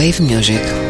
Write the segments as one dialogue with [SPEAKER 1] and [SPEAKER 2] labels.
[SPEAKER 1] Wave Music.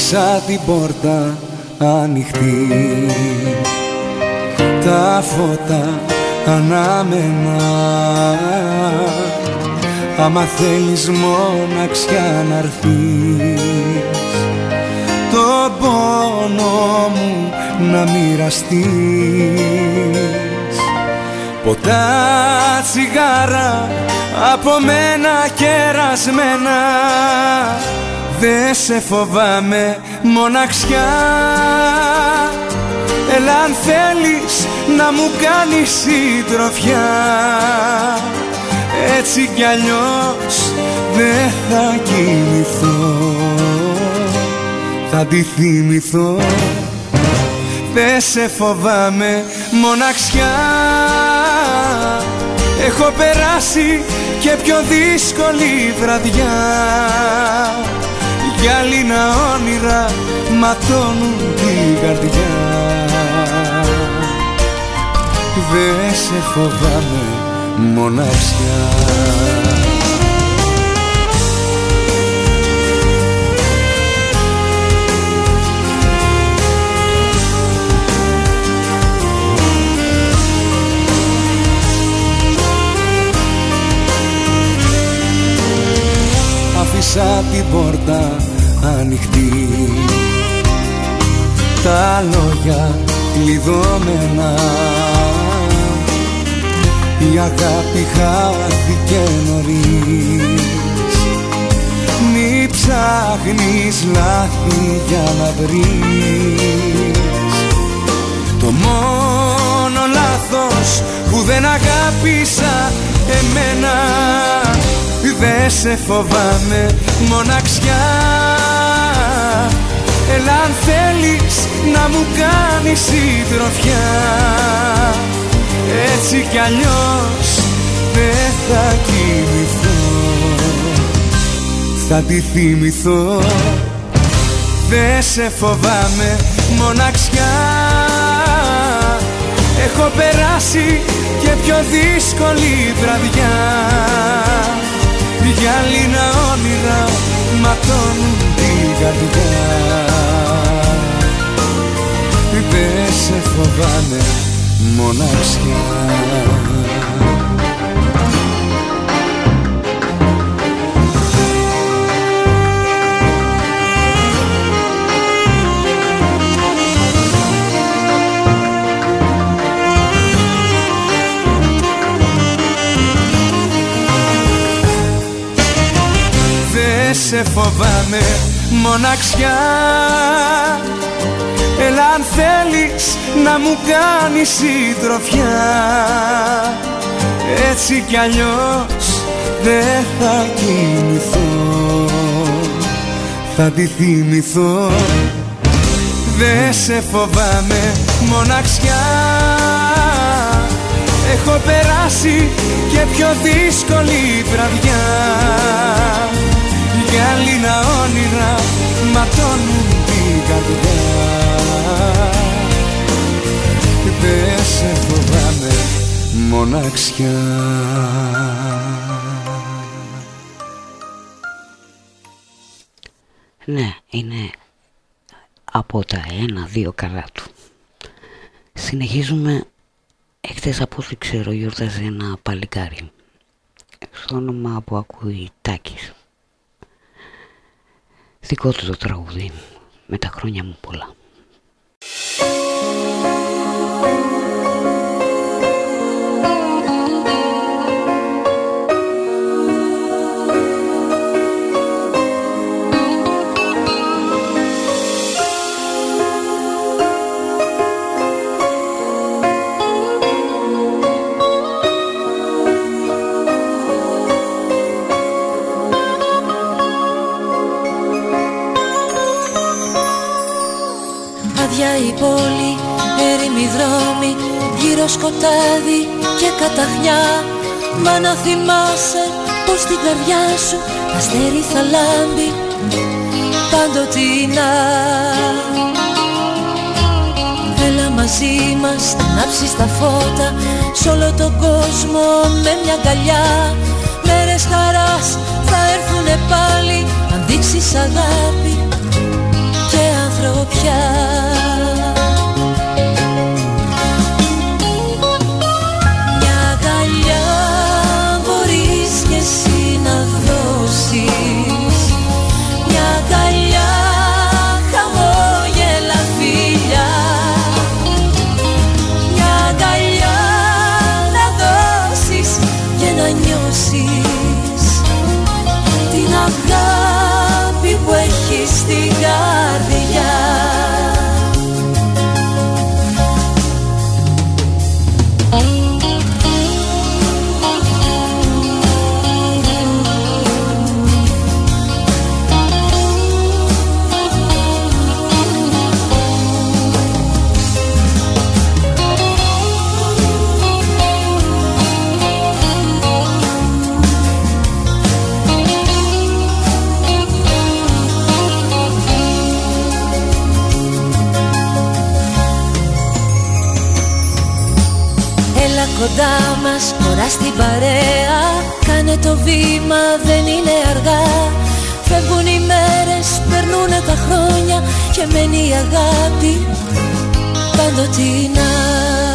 [SPEAKER 2] άφησα την πόρτα ανοιχτή. Τα φώτα ανάμενα άμα θέλεις μοναξιά να το πόνο μου να μοιραστείς. Ποτά τσιγάρα από μένα κερασμένα Δε σε φοβάμαι μοναξιά. Έλα αν θέλεις να μου κάνεις συντροφιά. Έτσι κι αλλιώς δεν θα κοιμηθώ. Θα τη θυμηθώ. Δε σε φοβάμαι μοναξιά. Έχω περάσει και πιο δύσκολη βραδιά γυάλινα όνειρα ματώνουν την καρδιά. Δε σε φοβάμαι μοναξιά. Άφησα την πόρτα ανοιχτή. Τα λόγια κλειδώμενα η αγάπη χάθηκε νωρίς. Μη ψάχνεις λάθη για να βρεις. Το μόνο λάθος που δεν αγάπησα εμένα. Δεν σε φοβάμαι μοναξιά Έλα αν θέλεις να μου κάνεις συντροφιά Έτσι κι αλλιώς δεν θα κοιμηθώ. Θα τη θυμηθώ. Δεν σε φοβάμαι μοναξιά. Έχω περάσει και πιο δύσκολη βραδιά. Για λίγα όνειρα ματώνουν την καρδιά φοβάμαι μοναξιά. Δεν σε φοβάμαι μοναξιά Έλα αν θέλεις να μου κάνεις συντροφιά Έτσι κι αλλιώς δεν θα κοιμηθώ. Θα τη θυμηθώ. Δεν σε φοβάμαι μοναξιά. Έχω περάσει και πιο δύσκολη βραδιά. Γυάλινα όνειρα ματώνουν την καρδιά Δεν σε φοβάμαι μοναξιά
[SPEAKER 3] Ναι, είναι από τα ένα-δύο καλά του. Συνεχίζουμε. Εχθές από ό,τι ξέρω γιορτάζει ένα παλικάρι. Στο όνομα που ακούει Τάκης. Δικό του το τραγούδι. Με τα
[SPEAKER 4] Άδεια η πόλη, έρημοι δρόμοι Γύρω σκοτάδι και καταχνιά. Μα να θυμάσαι πως στην καρδιά σου Αστέρι θα λάμπει παντοτινά Έλα μαζί μας να ανάψεις τα φώτα Σ' όλο τον κόσμο με μια αγκαλιά. Μέρες χαράς θα έρθουνε πάλι Αν δείξεις αγάπη και ανθρωπιά το βήμα δεν είναι αργά. Φεύγουν οι μέρες, περνούνε τα χρόνια Και μένει η αγάπη παντοτινά Μια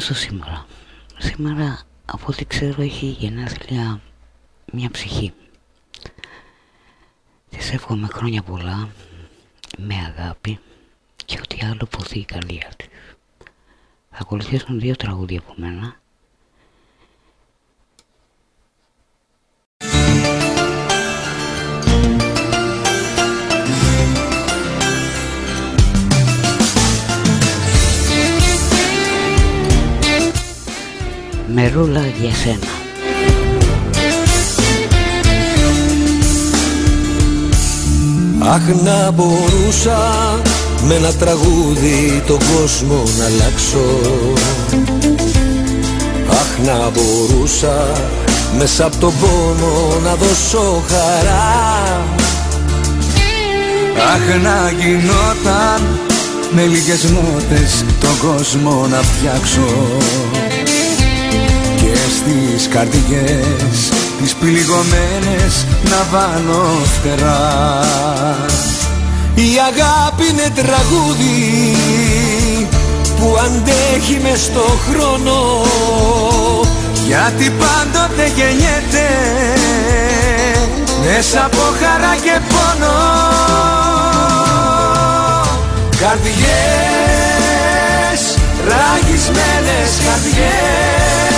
[SPEAKER 3] στο σήμερα. Σήμερα, από ό,τι ξέρω, έχει γενέθλια μια ψυχή. Της εύχομαι χρόνια πολλά, με αγάπη και ό,τι άλλο ποθεί η καρδιά της. Θα ακολουθήσουν δύο τραγούδια από μένα Μερούλα για σένα.
[SPEAKER 5] Αχ να μπορούσα με ένα τραγούδι τον κόσμο να αλλάξω. Αχ να μπορούσα μέσα από τον πόνο να δώσω χαρά. Αχ να γινόταν με λίγες μότες τον κόσμο να φτιάξω στις καρδιές τις πληγωμένες να βάλω φτερά. Η αγάπη είναι τραγούδι που αντέχει μες στο χρόνο γιατί πάντοτε γεννιέται μέσα από χαρά και πόνο. Καρδιές, ραγισμένες καρδιές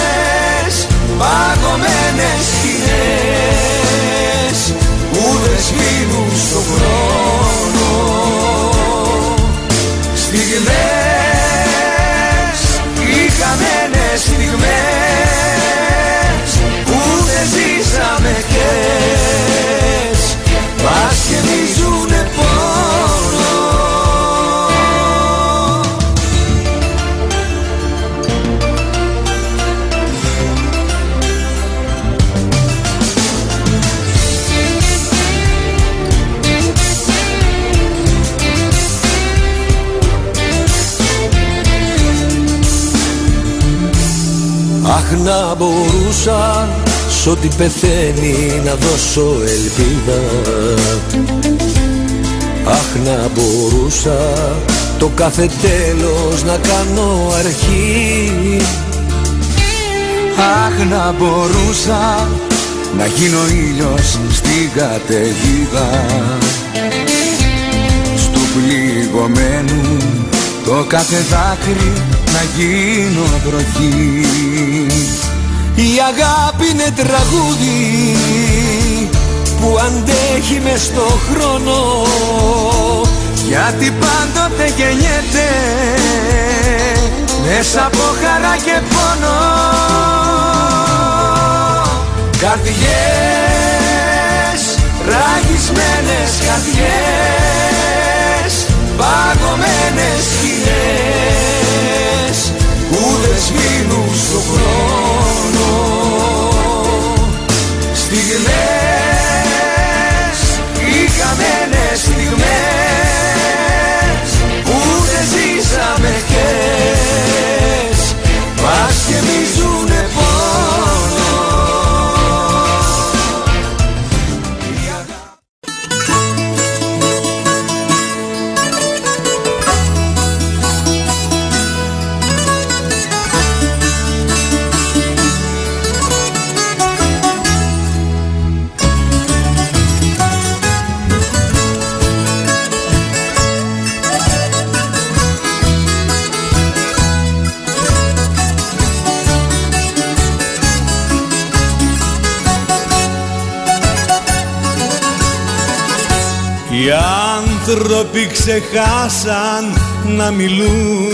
[SPEAKER 5] παγωμένες σκηνές που δεν σβήνουν στον χρόνο. Στιγμές οι χαμένες στιγμές που δεν ζήσαμε χθες. Μας γεμίζουνε Αχ να μπορούσα σ' ό,τι πεθαίνει να δώσω ελπίδα. Αχ να μπορούσα το κάθε τέλος να κάνω αρχή. Αχ να μπορούσα να γίνω ήλιος στην καταιγίδα. Στου πληγωμένου το κάθε δάκρυ να γίνω βροχή Η αγάπη είναι τραγούδι που αντέχει μες στο χρόνο. Γιατί πάντοτε γεννιέται μέσα από χαρά και πόνο. Καρδιές, ραγισμένες καρδιές παγωμένες σκηνές που δεν σβήνουν στο χρόνο. Στιγμές
[SPEAKER 6] άνθρωποι ξεχάσαν να μιλούν.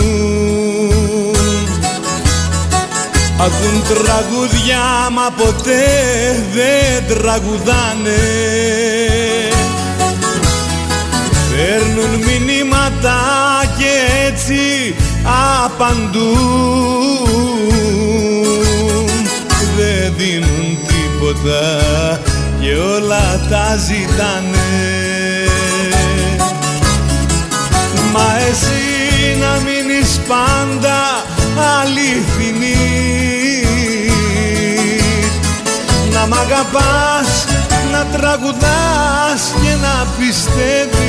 [SPEAKER 6] Ακούν τραγούδια μα ποτέ δεν τραγουδάνε. Παίρνουν μηνύματα και έτσι απαντούν. Δεν δίνουν τίποτα και όλα τα ζητάνε Μα εσύ να μείνεις πάντα αληθινή. Να μ' αγαπάς, να τραγουδάς και να πιστεύεις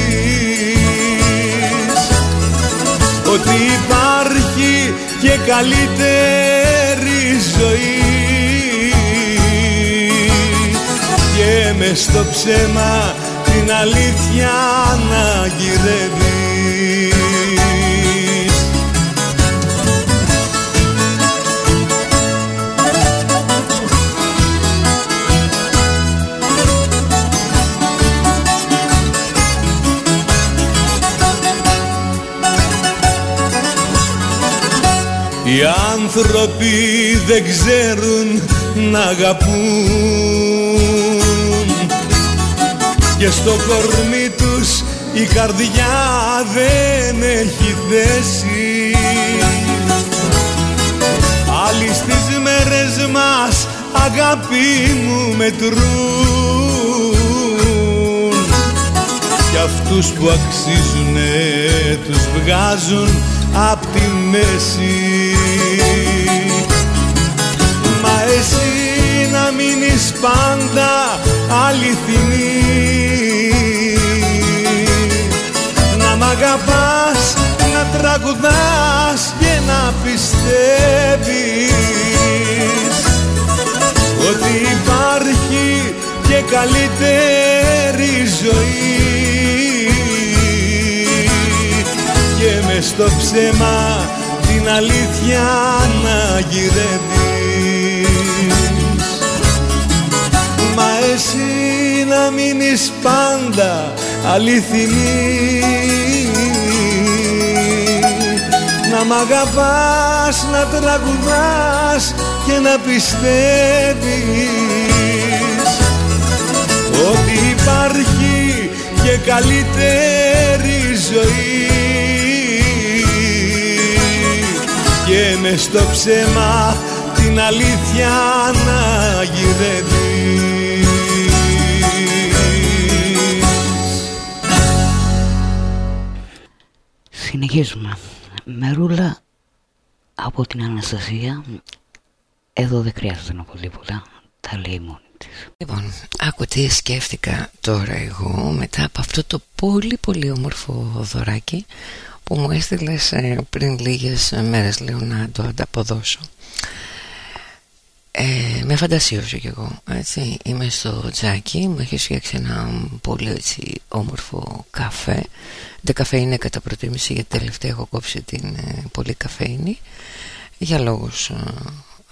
[SPEAKER 6] Ότι υπάρχει και καλύτερη ζωή. Και μες στο ψέμα την αλήθεια να γυρεύεις Οι άνθρωποι δεν ξέρουν να αγαπούν. Και στο κορμί τους η καρδιά δεν έχει θέση. Άλλοι στις μέρες μας αγάπη μου μετρούν. Κι αυτούς που αξίζουνε τους βγάζουν απ' τη μέση μείνεις πάντα αληθινή μ' αγαπάς, να τραγουδάς και να πιστεύεις ότι υπάρχει και καλύτερη ζωή. Και με στο ψέμα την αλήθεια να γυρεύεις να μείνεις πάντα αληθινή. Να μ' αγαπάς, να τραγουδάς και να πιστεύεις ότι υπάρχει και καλύτερη ζωή. Και μες στο ψέμα την αλήθεια να γυρεύεις
[SPEAKER 3] Συνεχίζουμε. Μερούλα από την Αναστασία εδώ δεν χρειάζεται να πω τίποτα. Τα λέει μόνη της.
[SPEAKER 1] Λοιπόν, άκου τι σκέφτηκα τώρα εγώ μετά από αυτό το πολύ πολύ όμορφο δωράκι που μου έστειλες πριν λίγες μέρες λέω να το ανταποδώσω ε, με φαντασίωσε κι εγώ έτσι. Είμαι στο τζάκι Μου έχει φτιάξει ένα πολύ έτσι, όμορφο καφέ. Δεν καφέ είναι κατά προτίμηση Γιατί τελευταία έχω κόψει την ε, πολύ καφέινη Για λόγους ε,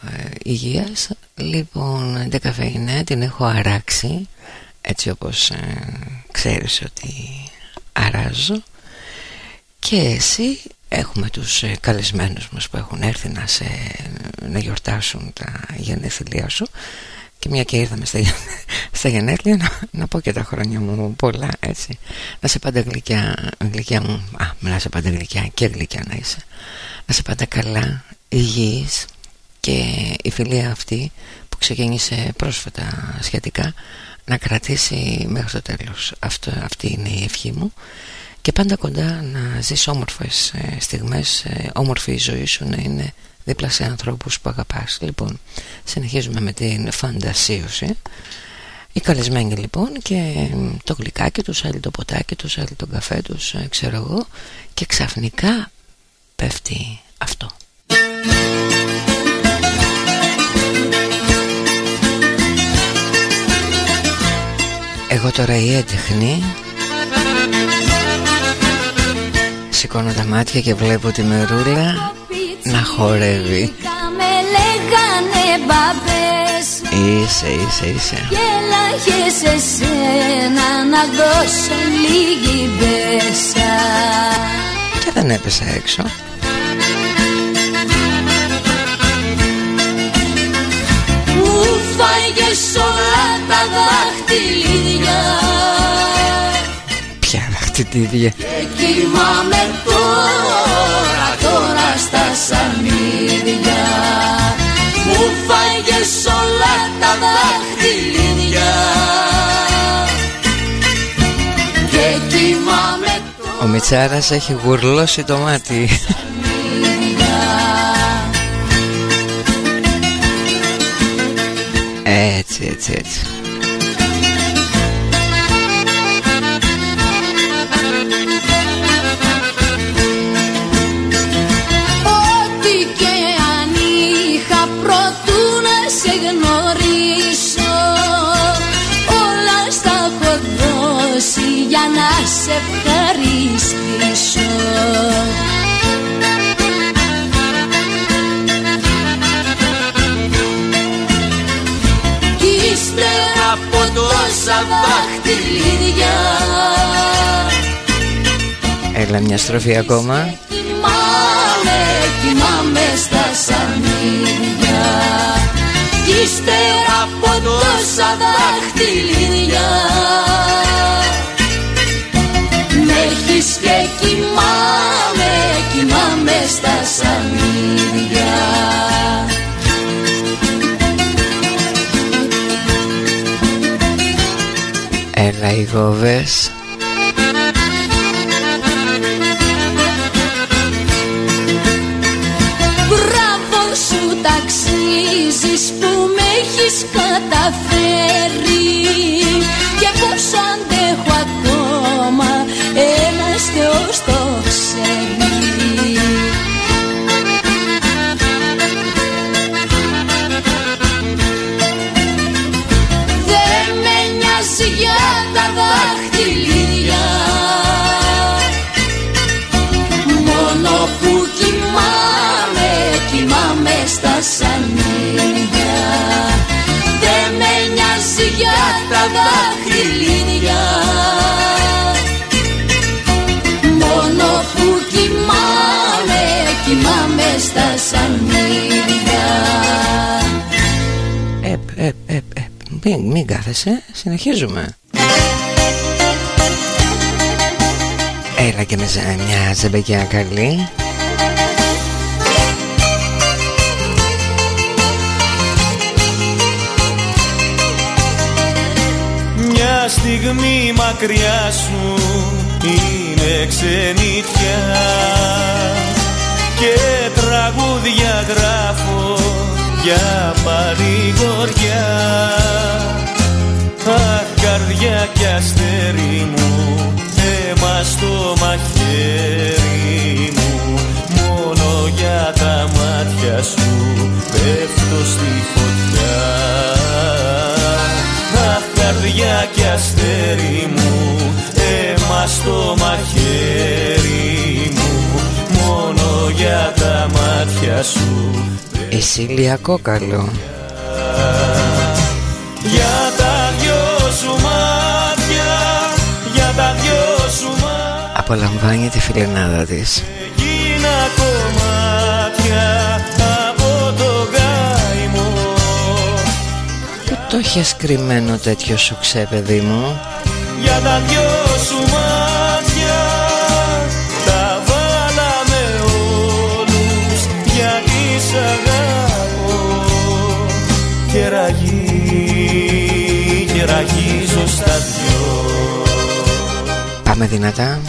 [SPEAKER 1] ε υγείας. Λοιπόν δεν καφέ είναι Την έχω αράξει Έτσι όπως ε, ξέρεις ότι αράζω. Και εσύ Έχουμε τους ε, καλεσμένους μας που έχουν έρθει να, σε, να γιορτάσουν τα γενέθλιά σου. Και μια και ήρθαμε στα, στα γενέθλια να, να πω και τα χρόνια μου πολλά έτσι. Να σε πάντα γλυκιά, γλυκιά μου α, να σε πάντα γλυκιά και γλυκιά να είσαι. Να σε πάντα καλά, υγιής και η φιλία αυτή που ξεκίνησε πρόσφατα σχετικά να κρατήσει μέχρι το τέλος. Αυτό, αυτή είναι η ευχή μου και πάντα κοντά να ζεις όμορφες ε, στιγμές ε, όμορφη η ζωή σου να είναι δίπλα σε ανθρώπους που αγαπάς. Λοιπόν συνεχίζουμε με την φαντασίωση. Οι καλεσμένοι λοιπόν και το γλυκάκι τους άλλοι το ποτάκι τους άλλοι τον καφέ τους ε, ξέρω εγώ και ξαφνικά πέφτει αυτό. Εγώ τώρα η έντεχνη Σηκώνω τα μάτια και βλέπω τη μερούλα να χορεύει.
[SPEAKER 7] Είσαι, είσαι, είσαι.
[SPEAKER 1] Και σε σένα να
[SPEAKER 7] να δώσω λίγη μπέσα.
[SPEAKER 1] Και δεν έπεσα έξω.
[SPEAKER 7] Μου φάγες όλα τα δάχτυλίδια.
[SPEAKER 1] Ποια δαχτυλίδια
[SPEAKER 7] Και κοιμάμαι τώρα, τώρα στα σανίδια. Μου φάγες όλα τα δάχτυλίδια. Και κοιμάμαι
[SPEAKER 1] Ο Μιτσάρας έχει γουρλώσει το μάτι. Έτσι, έτσι, έτσι
[SPEAKER 7] για να σε ευχαριστήσω. Κι ύστερα από τόσα δάχτυλίδια
[SPEAKER 1] Έλα μια στροφή ακόμα.
[SPEAKER 7] Κοιμάμαι, κοιμάμαι στα σανίδια. Κι ύστερα από τόσα δάχτυλίδια Μ' έχεις και κοιμάμαι, κοιμάμαι στα σανίδια.
[SPEAKER 1] Έλα οι γόβες.
[SPEAKER 7] Μπράβο σου ταξίζεις που με έχεις καταφέρει. Και πως αντέχω ακόμα κοιμάμαι, κοιμάμαι στα σανίδια.
[SPEAKER 1] Επ, επ, επ, επ. Μην, μην κάθεσαι, συνεχίζουμε. Έλα και με ζε- μια ζεμπεκιά καλή.
[SPEAKER 8] Μια στιγμή μακριά σου είναι ξενιτιά και τραγούδια γράφω για παρηγοριά Αχ καρδιά κι αστέρι μου αίμα στο μαχαίρι μου. Μόνο για τα μάτια σου πέφτω στη φωτιά. Αχ καρδιά κι αστέρι μου αίμα στο μαχαίρι μου μόνο για τα μάτια σου.
[SPEAKER 1] Η Σίλια Κόκαλο
[SPEAKER 8] για τα δυο σου μάτια για τα δυο σου μάτια.
[SPEAKER 1] Απολαμβάνει τη φιλενάδα της.
[SPEAKER 8] Γίνα κομμάτια από το γάιμο
[SPEAKER 1] Πού το έχεις κρυμμένο τέτοιο σου ξέ παιδί μου.
[SPEAKER 8] Για τα δυο σου μάτια Και ραγί, και ραγίζω στα δυο
[SPEAKER 1] Πάμε δυνατά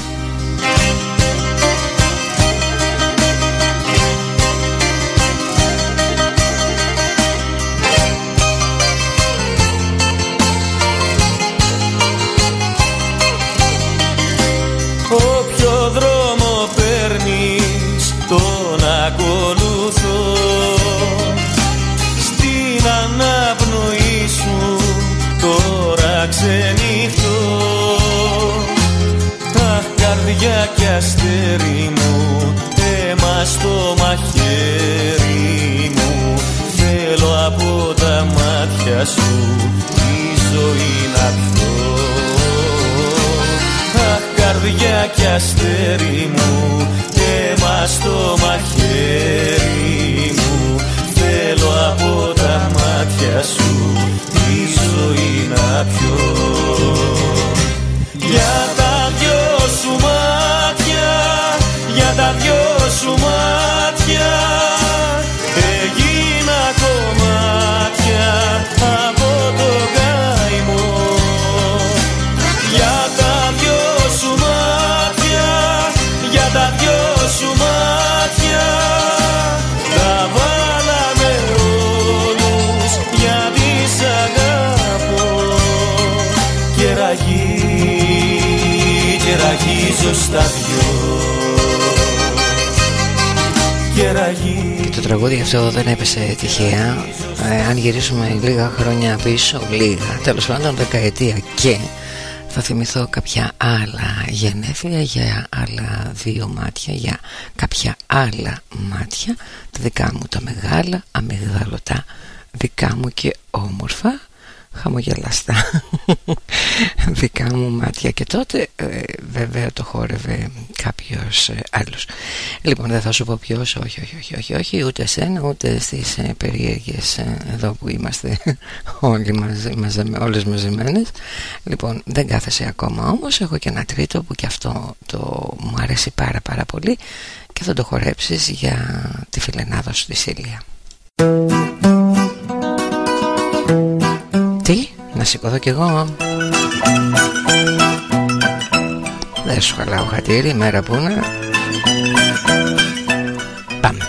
[SPEAKER 8] κι αστέρι μου αίμα στο μαχαίρι μου. Θέλω από τα μάτια σου τη ζωή να πιω. Αχ καρδιά κι αστέρι μου Έμα στο μαχαίρι το
[SPEAKER 1] τραγούδι αυτό δεν έπεσε τυχαία. Ε, Αν γυρίσουμε λίγα χρόνια πίσω Λίγα, τέλος πάντων δεκαετία και θα θυμηθώ κάποια άλλα γενέθλια για άλλα δύο μάτια για κάποια άλλα μάτια τα δικά μου τα μεγάλα αμυγδαλωτά δικά μου και όμορφα χαμογελαστά. Δικά μου μάτια. Και τότε ε, βέβαια το χόρευε κάποιος ε, άλλος. Λοιπόν δεν θα σου πω ποιος. Όχι όχι όχι όχι, όχι. Ούτε σένα ούτε στις ε, περίεργες ε, εδώ που είμαστε όλοι μαζί, μαζε, όλες μαζεμένες. Λοιπόν δεν κάθεσαι ακόμα όμως. Έχω και ένα τρίτο που και αυτό το μου αρέσει πάρα πάρα πολύ. Και θα το χορέψεις για τη φιλενάδα σου της Σίλια τι, να σηκωθώ κι εγώ. Δεν σου χαλάω χατήρι, μέρα που είναι. Πάμε.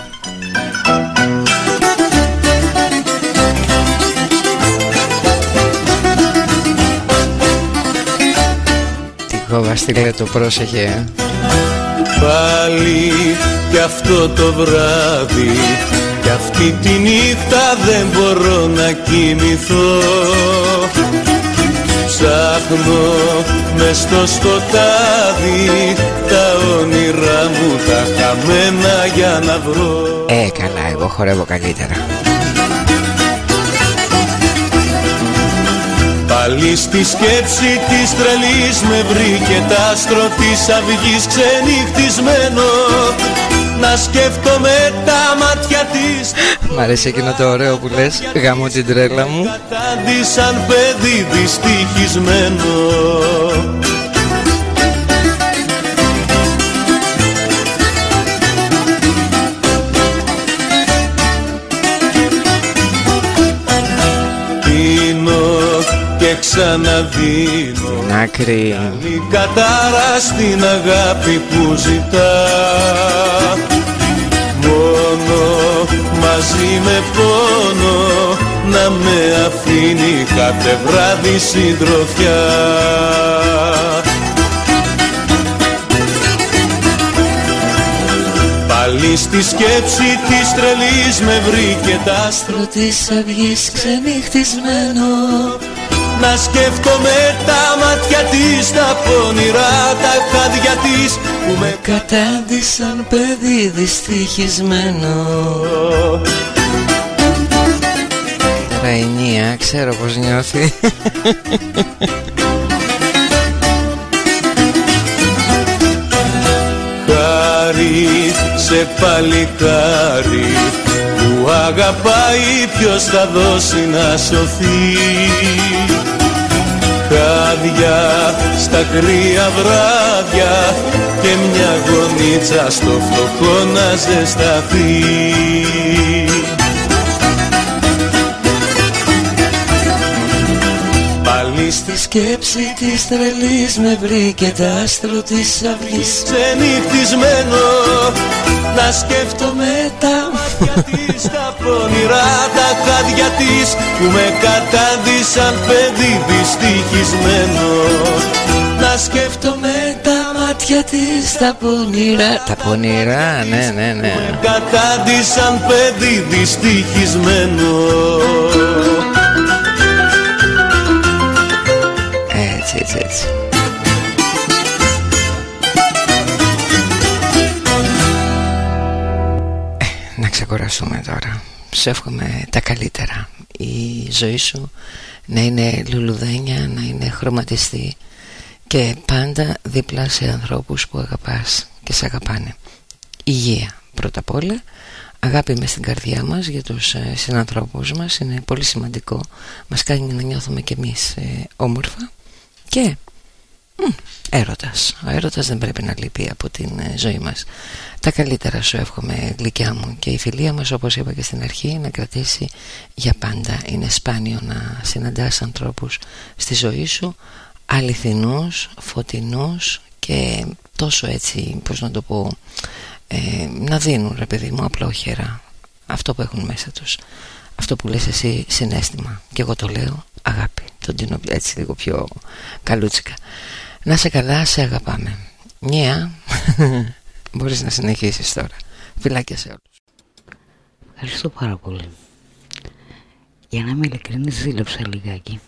[SPEAKER 1] Τι κόβα στείλε το πρόσεχε ε.
[SPEAKER 8] Πάλι κι αυτό το βράδυ Κι αυτή τη νύχτα δεν μπορώ να κοιμηθώ. Ψάχνω μες στο σκοτάδι Τα όνειρά μου τα χαμένα για να βρω.
[SPEAKER 1] Ε, καλά, εγώ χορεύω καλύτερα.
[SPEAKER 8] Πάλι στη σκέψη της τρελής με βρήκε τ' άστρο της αυγής ξενυχτισμένο Να σκέφτομαι τα μάτια της.
[SPEAKER 1] Μ' αρέσει εκείνο το ωραίο που λες Γάμω την τρέλα μου.
[SPEAKER 8] Κατάντι σαν παιδί δυστυχισμένο. Πίνω και ξαναδίνω.
[SPEAKER 1] Την άκρη.
[SPEAKER 8] Η κατάρα στην αγάπη που ζητά. Μόνο μαζί με πόνο Να με αφήνει κάθε βράδυ συντροφιά. Πάλι στη σκέψη της τρελής με βρήκε τ' άστρο
[SPEAKER 1] της αυγής ξενυχτισμένο
[SPEAKER 8] να σκέφτομαι τα μάτια της, τα πονηρά, τα χάδια της που με
[SPEAKER 1] Κατάντησαν παιδί δυστυχισμένο. Ραϊνία, ξέρω πως νιώθει.
[SPEAKER 8] Χάρη σε παλικάρι που αγαπάει ποιος θα δώσει να σωθεί Χάδια στα κρύα βράδια και μια γονίτσα στο φτωχό να ζεσταθεί. Πάλι στη
[SPEAKER 1] Σκέψη της τρελής με βρήκε τ' άστρο της αυγής.
[SPEAKER 8] Ξενυχτισμένο να σκέφτομαι τα μάτια της τα πονηρά τα χάδια της που με κατάντησαν παιδί δυστυχισμένος. Να σκέφτομαι
[SPEAKER 1] Τα μάτια της τα πονηρά Τα πονηρά, ναι, ναι, ναι.
[SPEAKER 8] κατάντησαν παιδί
[SPEAKER 1] δυστυχισμένος ξεκουραστούμε τώρα. Σου εύχομαι τα καλύτερα. Η ζωή σου να είναι λουλουδένια, να είναι χρωματιστή και πάντα δίπλα σε ανθρώπους που αγαπάς και σε αγαπάνε. Υγεία πρώτα απ' όλα. Αγάπη μες στην καρδιά μας για τους ε, συνανθρώπους μας. Είναι πολύ σημαντικό. Μας κάνει να νιώθουμε κι εμείς ε, όμορφα. Και μ, έρωτας. Ο έρωτας δεν πρέπει να λείπει από την ε, ζωή μας. Τα καλύτερα σου εύχομαι γλυκιά μου και η φιλία μας όπως είπα και στην αρχή να κρατήσει για πάντα. Είναι σπάνιο να συναντάς ανθρώπους στη ζωή σου αληθινούς, φωτεινούς και τόσο έτσι πώς να το πω ε, να δίνουν ρε παιδί μου απλόχερα αυτό που έχουν μέσα τους. Αυτό που λες εσύ συνέστημα. Και εγώ το λέω αγάπη. Τον δίνω έτσι λίγο πιο καλούτσικα να σε καλά σε αγαπάμε. Νέα. Μπορείς να συνεχίσεις τώρα. Φιλάκια σε όλους.
[SPEAKER 3] Ευχαριστώ πάρα πολύ. Για να είμαι ειλικρινής ζήλεψα λιγάκι.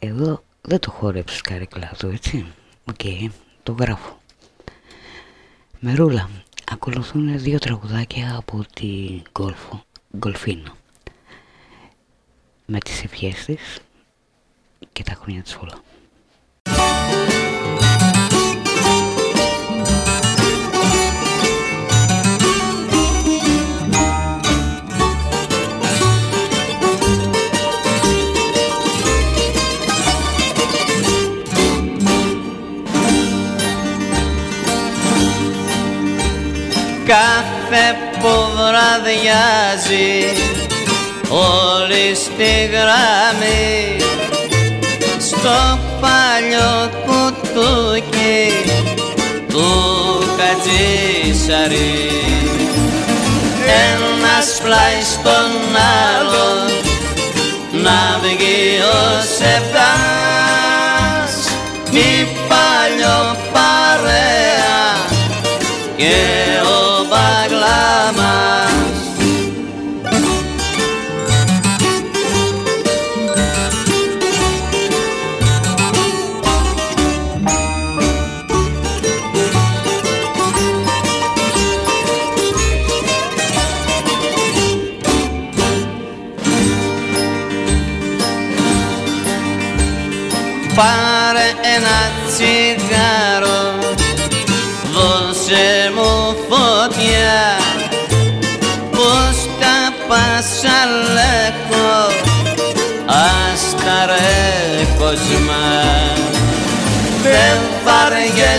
[SPEAKER 3] Εδώ δεν το χόρεψες καρέκλα του έτσι. Οκ, το γράφω. Μερούλα Ακολουθούν δύο τραγουδάκια από τη Γκολφο, Γκολφίνο. Με τις ευχές της και τα χρόνια της όλα.
[SPEAKER 9] Κάθε που βραδιάζει όλη στη γραμμή στο παλιό κουτούκι του κατζήσαρι ένας πλάι στον άλλον να βγει ο Σεπτάς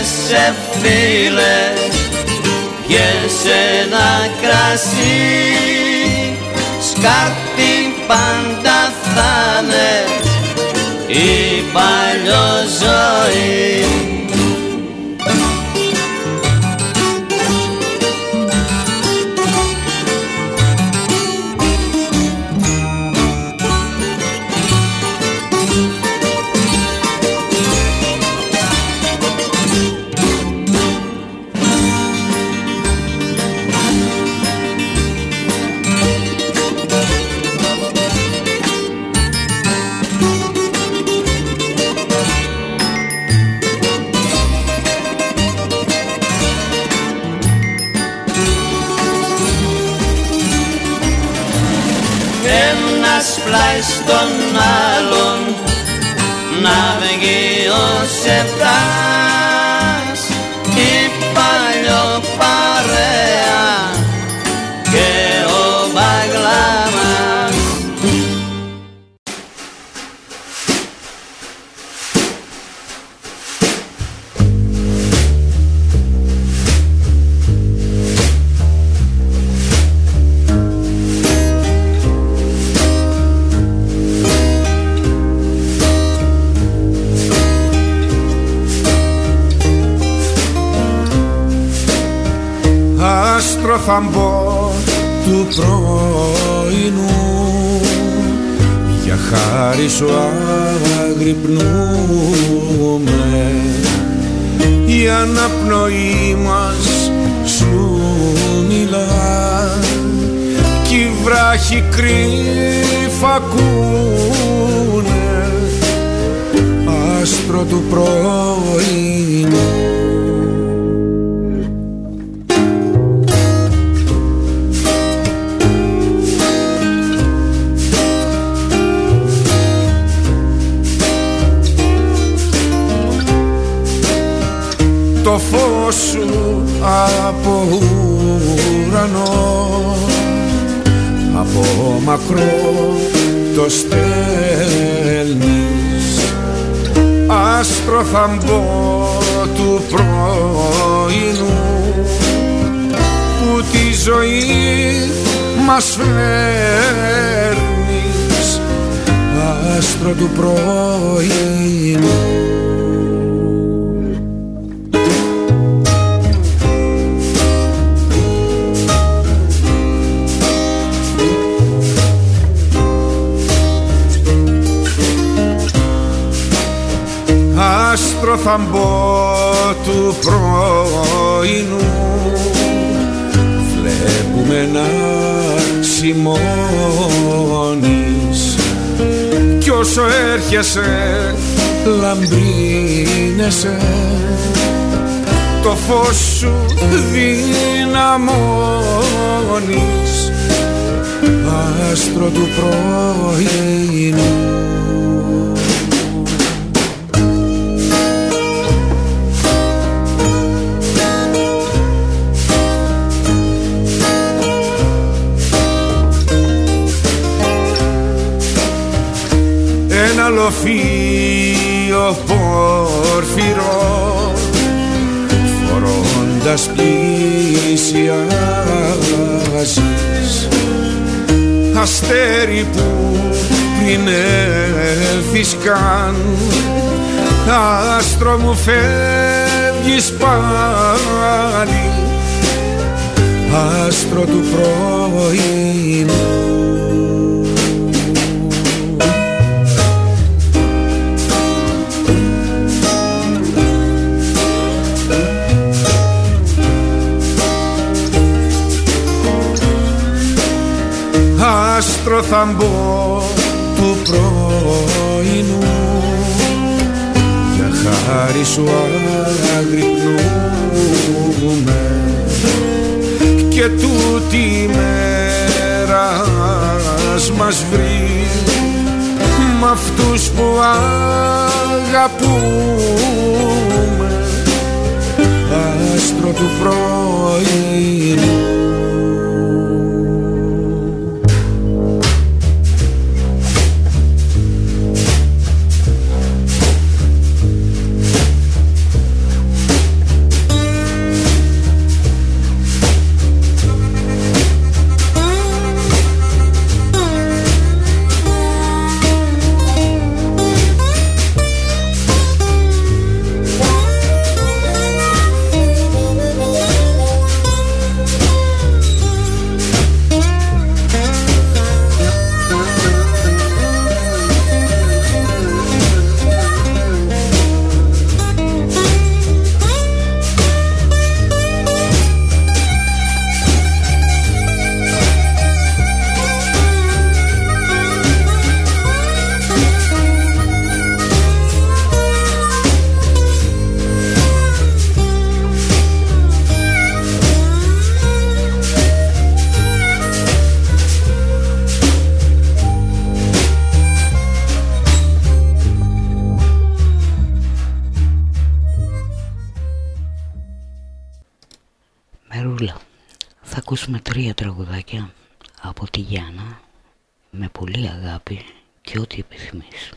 [SPEAKER 9] βαριέσαι φίλε πιέσαι ένα κρασί. Σκάρτη πάντα θα η παλιό ζωή στον άλλον. Να βγει ο Σεπτάς
[SPEAKER 10] θαμπό του πρωινού. Για χάρη σου αγρυπνούμε. Η αναπνοή μας σου μιλά. Κι οι βράχοι κρύφα ακούνε άστρο του πρωινού
[SPEAKER 11] σου από ουρανό. Από μακρό το στέλνεις. Άστρο θαμπό του πρωινού που τη ζωή μας φέρνεις. Άστρο του πρωινού άστρο θαμπό του πρωινού. Βλέπουμε να σημώνεις. Κι όσο έρχεσαι λαμπρίνεσαι το φως σου δυναμώνεις. Άστρο του πρωινού ο πόρφυρο φορώντας πλησιάζεις. Αστέρι που πριν έλθεις καν άστρο μου φεύγεις πάλι. Άστρο του πρωινού άστρο θαμπό του πρωινού. Για χάρη σου αγρυπνούμε και τούτη μέρα μας βρει. Μ' αυτούς που αγαπούμε άστρο του πρωινού
[SPEAKER 3] πολύ αγάπη και ό,τι επιθυμείς.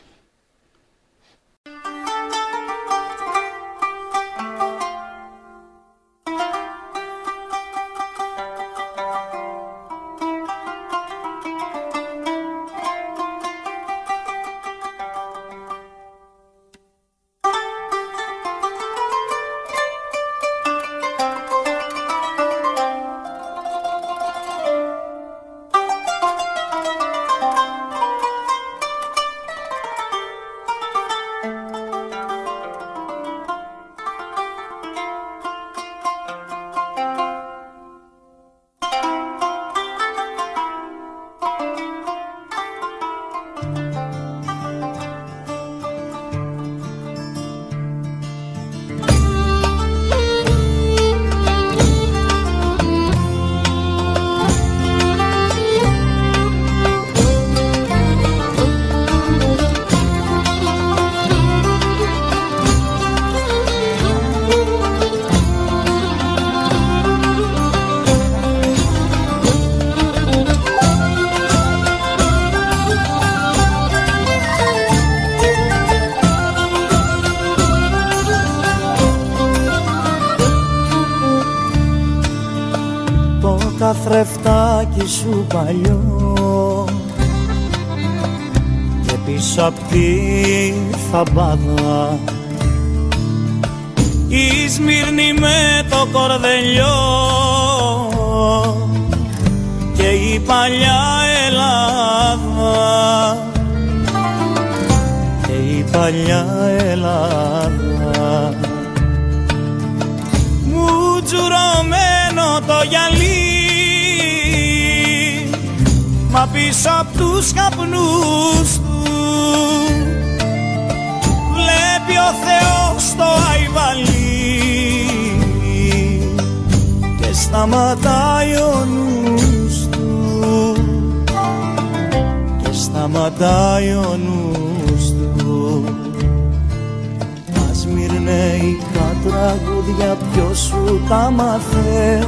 [SPEAKER 12] Σου τα μάθε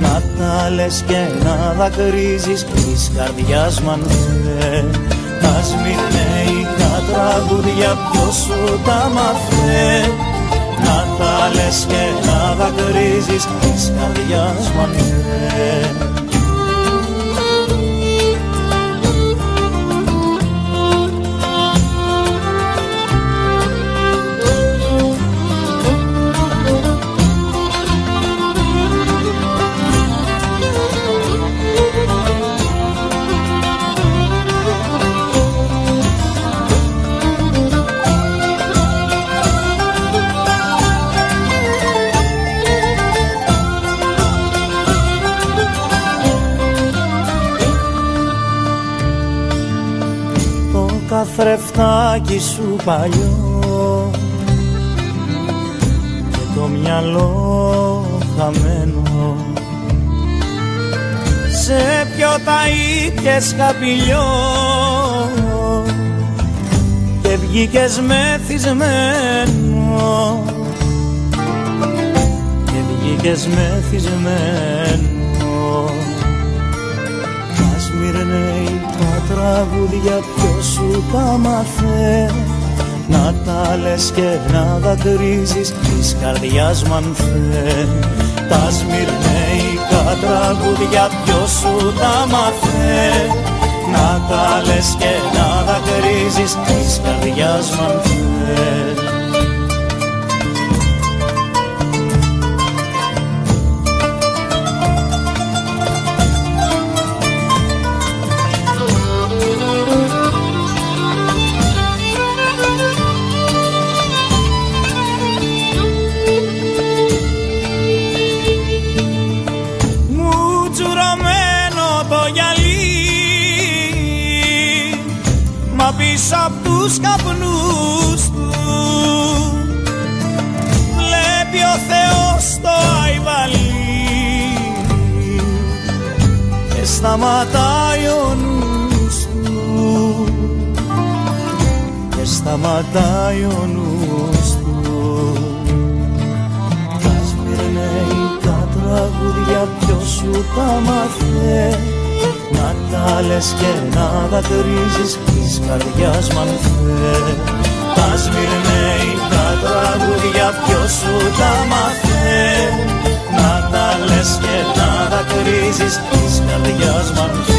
[SPEAKER 12] να τα λες και να δακρύζεις της καρδιάς μ' αν θε Ας μυρνέικα τραγούδια ποιος σου τα μάθε να τα λες και να δακρύζεις της καρδιάς μ' αν θε το καθρεφτάκι σου παλιό. Και το μυαλό χαμένο. Σε ποιο τα ήπιες καπηλιό και βγήκες μεθυσμένο. Και βγήκες μεθυσμένο τραγούδια ποιος σου τα μάθε; Να τα λες και να δακρύζεις της καρδιάς μ' αν θε. Τα σμυρνέικα τραγούδια ποιος σου τα μάθε; Να τα λες και να δακρύζεις της καρδιάς μ' αν θε τους καπνούς του. Βλέπει ο Θεός το αϊβαλί και σταματάει ο νους του. Και σταματάει ο νους του. Τα σμυρνέικα τραγούδια ποιος σου τα μάθε να τα λες και να δακρύζεις της καρδιάς μ' αν θες. Τα σμυρνέικα τραγούδια ποιος σου τα μάθε να τα λες και να δακρύζεις της καρδιάς μ' αν θε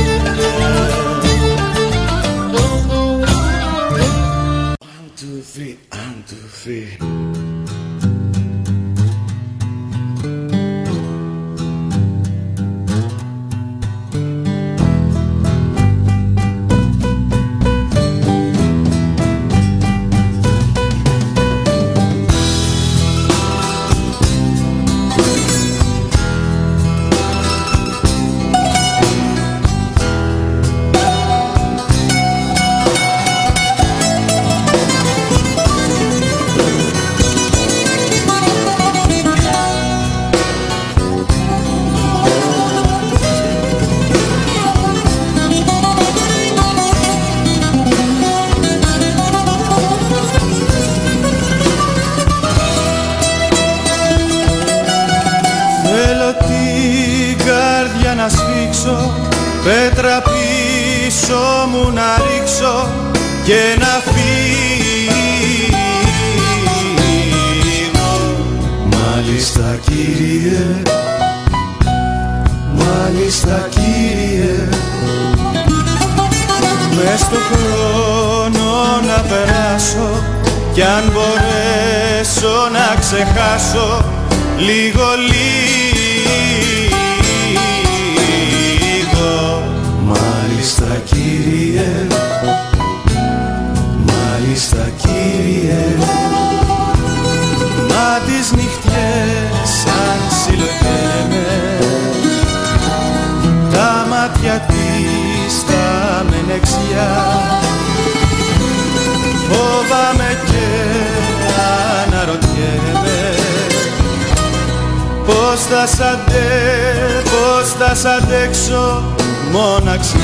[SPEAKER 13] θα σ' αντέ, πώς θα σ' αντέξω. Μοναξιά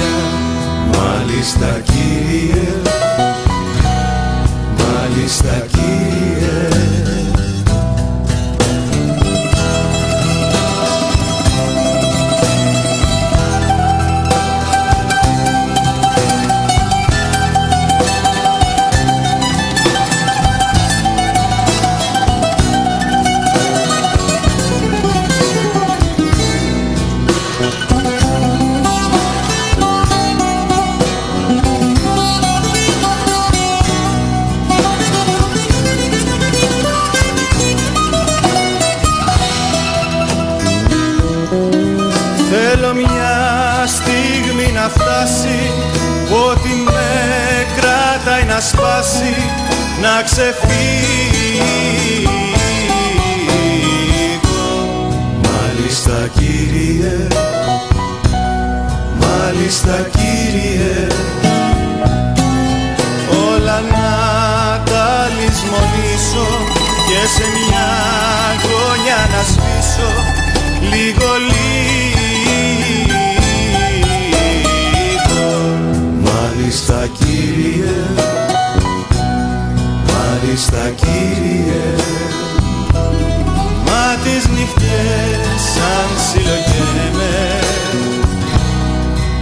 [SPEAKER 13] Μάλιστα κύριε, μάλιστα κύριε σπάσει Να ξεφύγω. Μάλιστα κύριε. Μάλιστα κύριε. Όλα να τα λησμονήσω Και σε μια γωνιά να σβήσω Λίγο λίγο. Μάλιστα κύριε Μάλιστα κύριε. Μα τις νυχτιές σαν συλλογέμαι.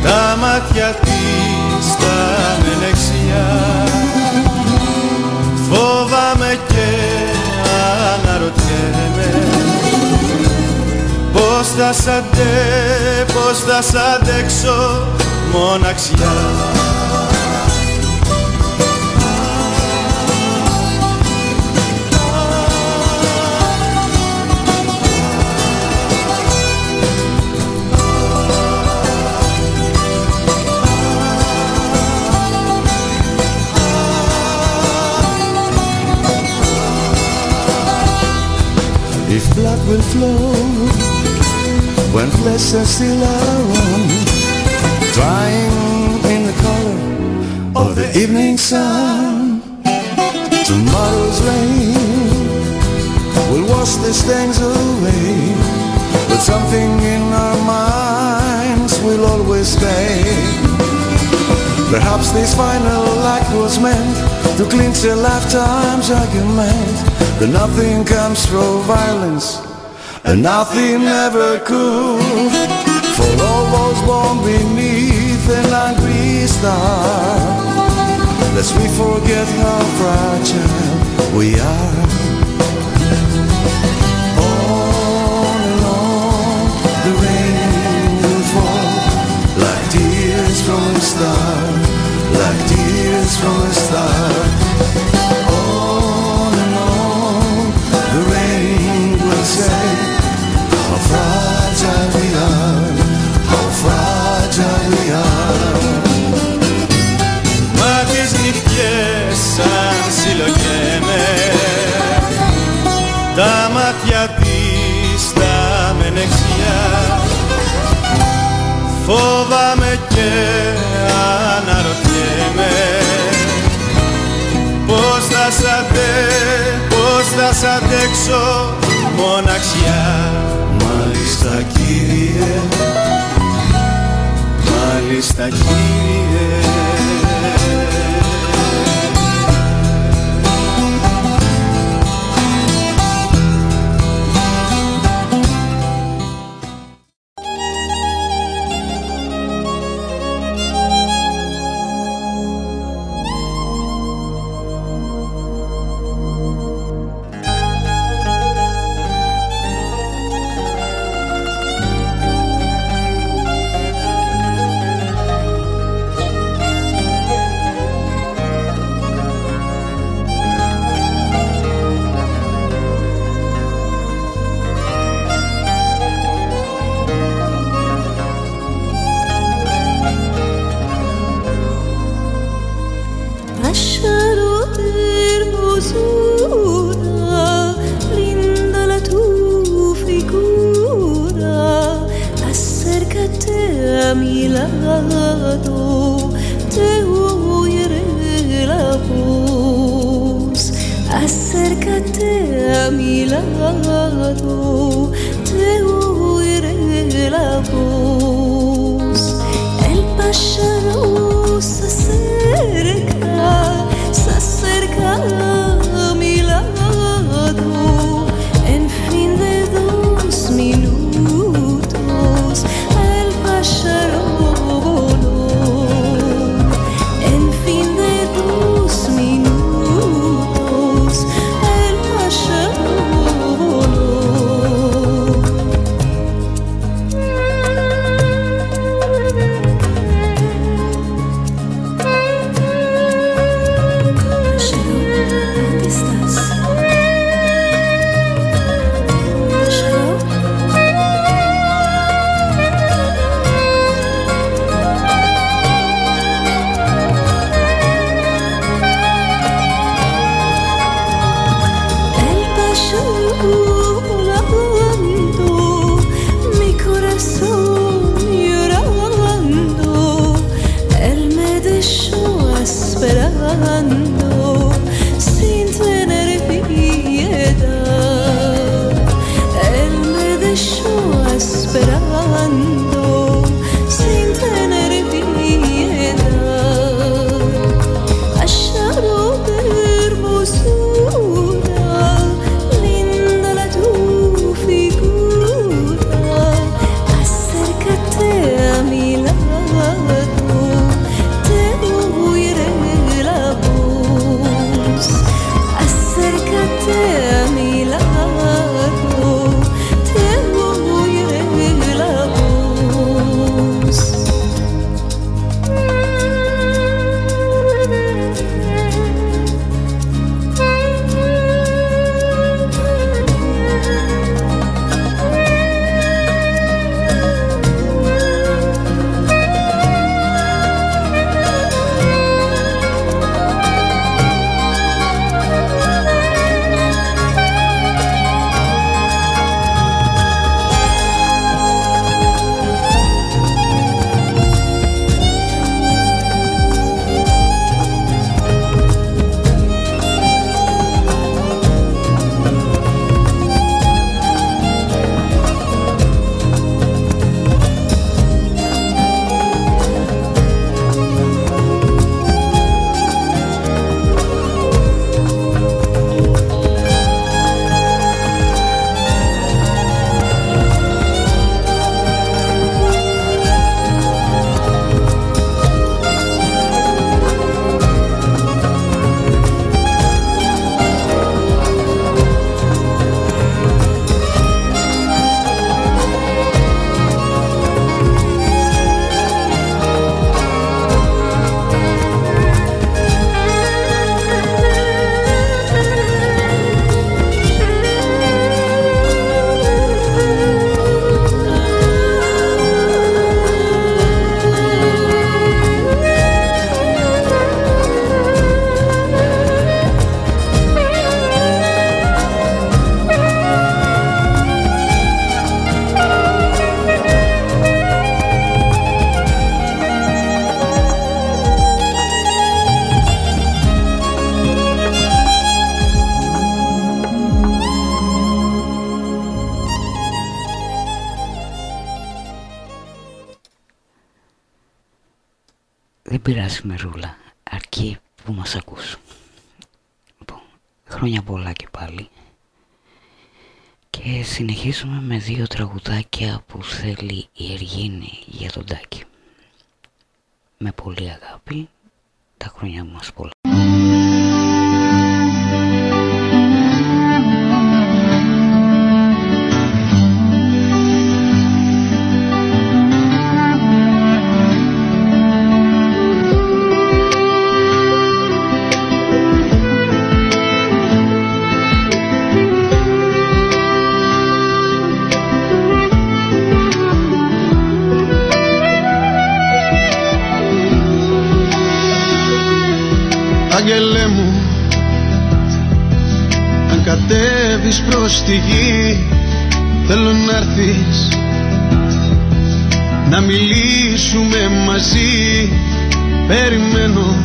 [SPEAKER 13] Τα μάτια της τα μενεξιά Φόβαμαι και αναρωτιέμαι. Πώς θα σ' αντέ, πώς θα σ' αντέξω μοναξιά blood will flow when flesh are still around, drying in the color of the evening sun. Tomorrow's rain will wash the stains away, but something in our minds will always stay. Perhaps this final act was meant to clinch a lifetime's argument that nothing comes from violence and nothing ever could. For all those born beneath an angry star, lest we forget how fragile we are. On and on, the rain will fall like tears from a star, like tears from a star. Σ' αντέξω μοναξιά. Μάλιστα κύριε, μάλιστα κύριε
[SPEAKER 4] lado te oiré la voz. Acércate a mi lado, te oiré la voz.
[SPEAKER 14] προς τη γη. Θέλω να έρθεις να μιλήσουμε μαζί. Περιμένω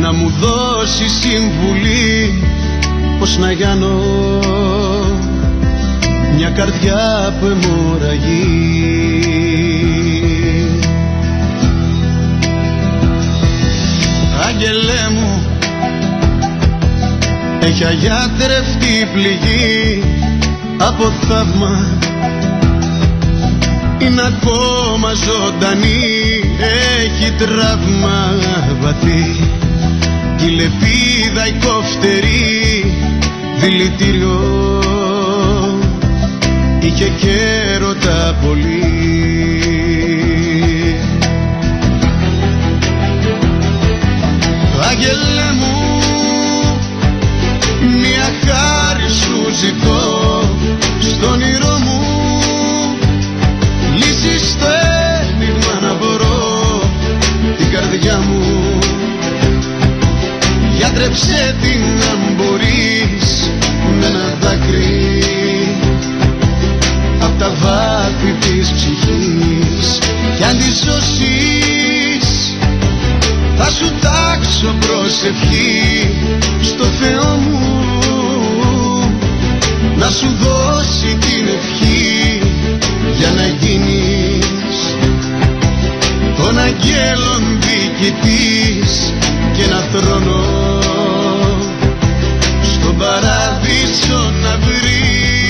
[SPEAKER 14] να μου δώσει συμβουλή. Πως να γιάνω μια καρδιά που αιμορραγεί. Άγγελέ μου έχει αγιάτρευτη πληγή από θαύμα. Είναι ακόμα ζωντανή έχει τραύμα βαθύ. Η λεπίδα η κοφτερή δηλητήριο. Είχε και έρωτα πολύ. Άγγελε ζητώ στον όνειρό μου. Λύση στο ένιγμα να βρω την καρδιά μου. Γιατρέψε την αν μπορείς με ένα δάκρυ. Απ' τα βάθη της ψυχής Κι αν τη σώσεις θα σου τάξω προσευχή στο Θεό μου να σου δώσει την ευχή για να γίνεις των αγγέλων διοικητής και ένα θρόνο στον παράδεισο να βρεις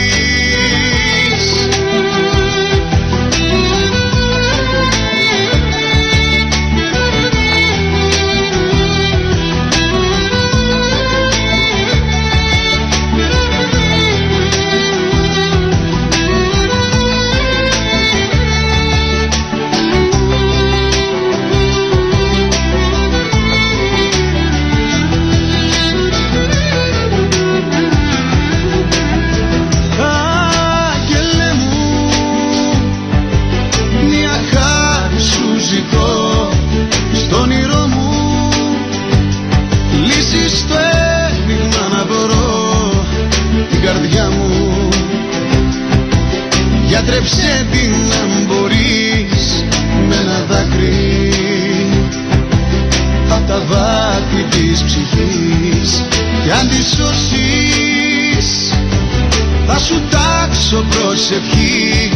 [SPEAKER 14] τάξω προσευχή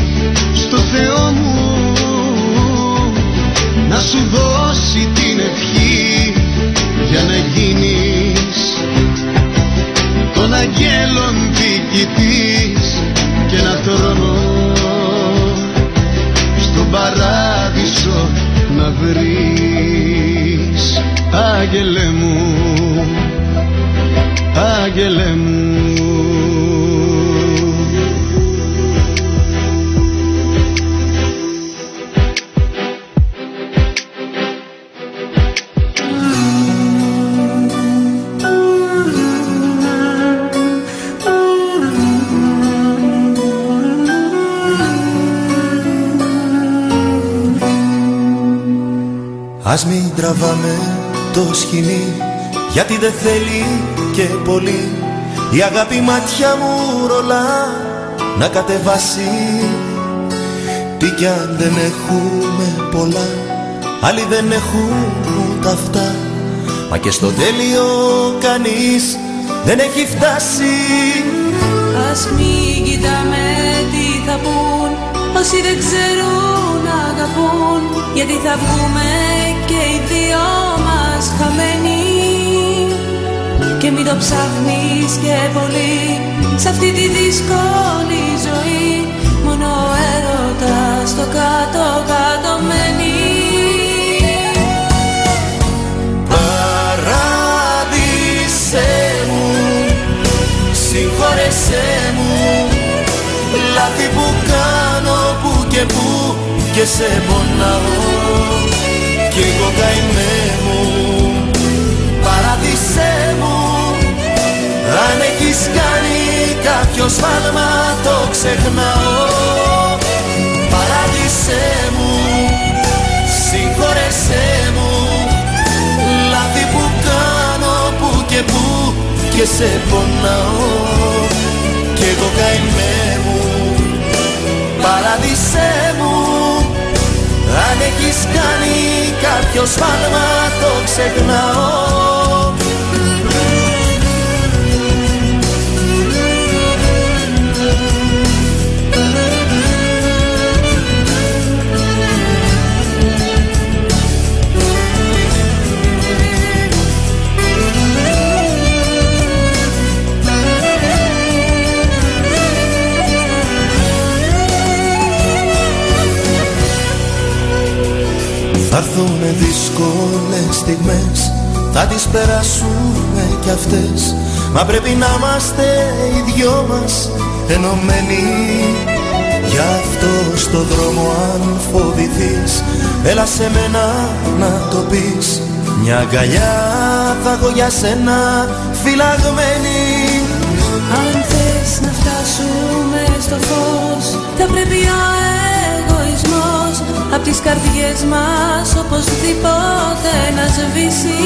[SPEAKER 14] στο Θεό μου. Να σου δώσει την ευχή για να γίνεις των αγγέλων διοικητής και να θρόνο στον παράδεισο να βρεις. Άγγελε μου, Άγγελε μου
[SPEAKER 8] Ας μην τραβάμε το σκηνή γιατί δεν θέλει και πολύ. Η αγάπη ματιά μου ρολά να κατεβάσει. Τι κι αν δεν έχουμε πολλά άλλοι δεν έχουν τα αυτά. Μα και στο τέλειο κανείς δεν έχει φτάσει.
[SPEAKER 4] Ας μην κοιτάμε τι θα πούν Όσοι δεν ξέρουν να αγαπούν. Γιατί θα βγούμε και οι δυο μας χαμένοι. Και μην το ψάχνεις και πολύ. Σ' αυτή τη δύσκολη ζωή Μόνο ο έρωτας στο κάτω-κάτω μένει.
[SPEAKER 8] Παράδεισέ μου, συγχώρεσέ μου. Λάθη που κάνω που και που και σε πονάω Κι εγώ καημέ μου, παράδεισέ μου. Αν έχεις κάνει κάποιο σφάλμα το ξεχνάω. Παράδεισέ μου, συγχώρεσέ μου. Λάθη που κάνω που και που και σε πονάω. Κι εγώ καημέ μου, παράδεισέ μου Αν έχεις κάνει κάποιο σφάλμα το ξεχνάω Θα έρθουνε δύσκολες στιγμές. Θα τις περάσουμε κι αυτές. Μα πρέπει να είμαστε οι δυο μας ενωμένοι. Γι' αυτό στο δρόμο αν φοβηθείς Έλα σε μένα να το πεις. Μια αγκαλιά θα έχω για σένα φυλαγμένη.
[SPEAKER 4] Αν θες να φτάσουμε στο φως Θα πρέπει ο εγωισμός Απ' τις καρδιές μας οπωσδήποτε να σβήσει.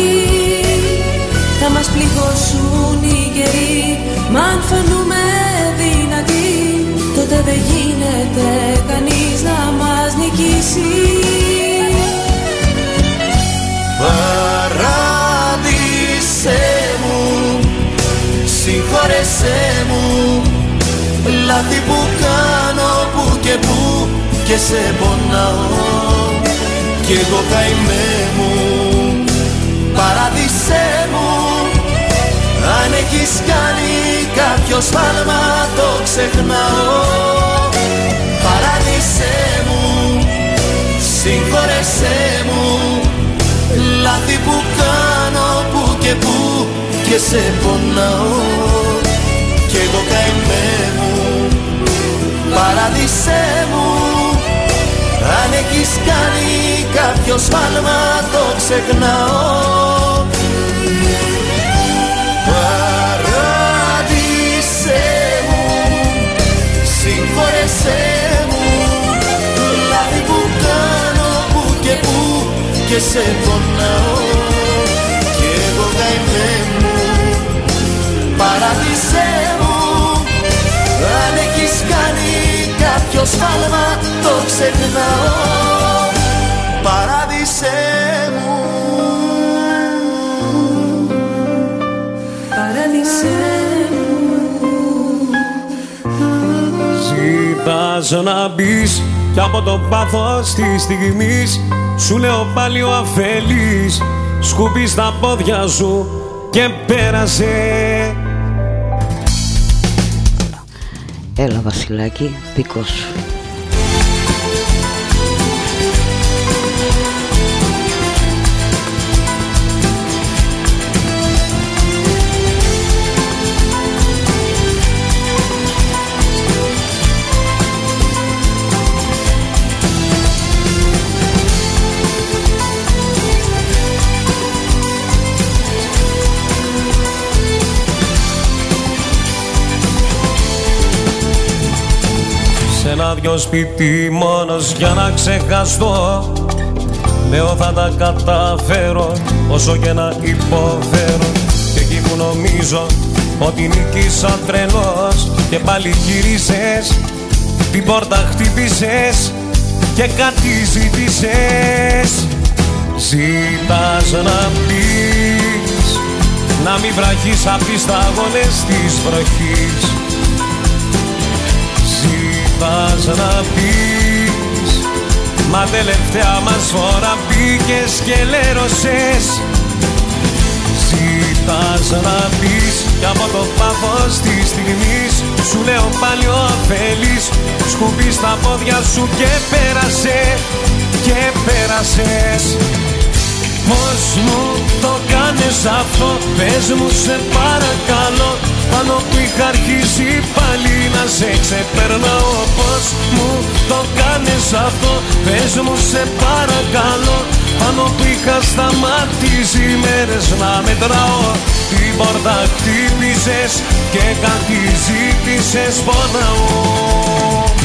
[SPEAKER 4] Θα μας πληγώσουν οι καιροί Μα αν φανούμε δυνατοί Τότε δεν γίνεται κανείς να μας νικήσει.
[SPEAKER 8] Παράδεισέ μου, συγχώρεσέ μου Λάθη που κάνω που και που και σε πονάω. Κι εγώ καημέ μου, παράδεισέ μου. Αν έχεις κάνει κάποιος σφάλμα το ξεχνάω. Παράδεισέ μου, συγχώρεσέ μου. Λάθη που κάνω που και που και σε πονάω. Κι εγώ καημέ μου, παράδεισέ μου Αν έχεις κάνει κάποιο σφάλμα το ξεχνάω. Παράδεισέ μου, συγχώρεσέ μου. Λάθη που κάνω που και που και σε πονάω. Κι εγώ καημέ μου, παράδεισέ μου. Αν έχεις κάνει κάποιο σφάλμα το ξεχνάω. Παράδεισέ μου.
[SPEAKER 4] Παράδεισέ
[SPEAKER 15] Ζητάς να μπεις κι από το πάθος της στιγμής. Σου λέω πάλι ο αφελής. Σκουπί στα πόδια σου και πέρασε
[SPEAKER 3] Έλα Βασιλάκη, δικός σου.
[SPEAKER 15] Δυο σπίτι μόνος για να ξεχαστώ. Λέω θα τα καταφέρω όσο και να υποφέρω Και εκεί που νομίζω ότι νίκησα τρελός Και πάλι γύρισες την πόρτα χτύπησες Και κάτι ζήτησες Ζητάς να μπεις Να μην βραχείς απ' τις σταγόνες της βροχής Ζητάς να πεις Μα τελευταία μας φορά μπήκες και λέρωσες. Ζητάς να πεις Κι από το πάθος της στιγμής Σου λέω πάλι ο αφέλης Σκουπίς στα πόδια σου και πέρασε Και πέρασες. Πώς μου το κάνεις αυτό Πες μου σε παρακαλώ Πάνω που είχα αρχίσει πάλι να σε ξεπερνάω Πώς μου το κάνεις αυτό. Πες μου σε παρακαλώ Πάνω που είχα σταματήσει μέρες να μετράω. Την πόρτα χτύπησες και κάτι ζήτησες πονάω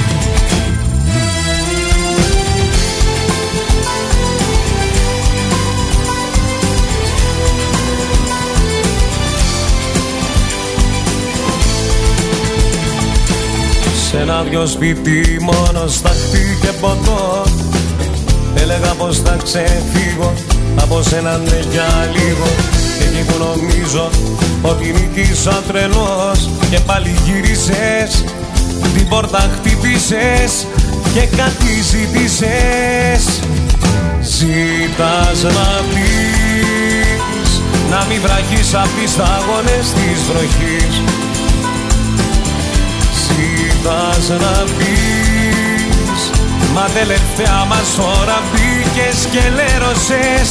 [SPEAKER 15] Σ' ένα δυο σπίτι μόνο σταχτή και ποτό. Έλεγα πως θα ξεφύγω από σένα ναι για λίγο. Και εκεί που νομίζω ότι νίκησα τρελός Και πάλι γύρισες την πόρτα χτύπησες Και κάτι ζήτησες Ζήτας να πεις Να μην βραχείς απ' τις σταγόνες της βροχής Ζητάς να πεις. Μα τελευταία μας ώρα μπήκες και λέρωσες.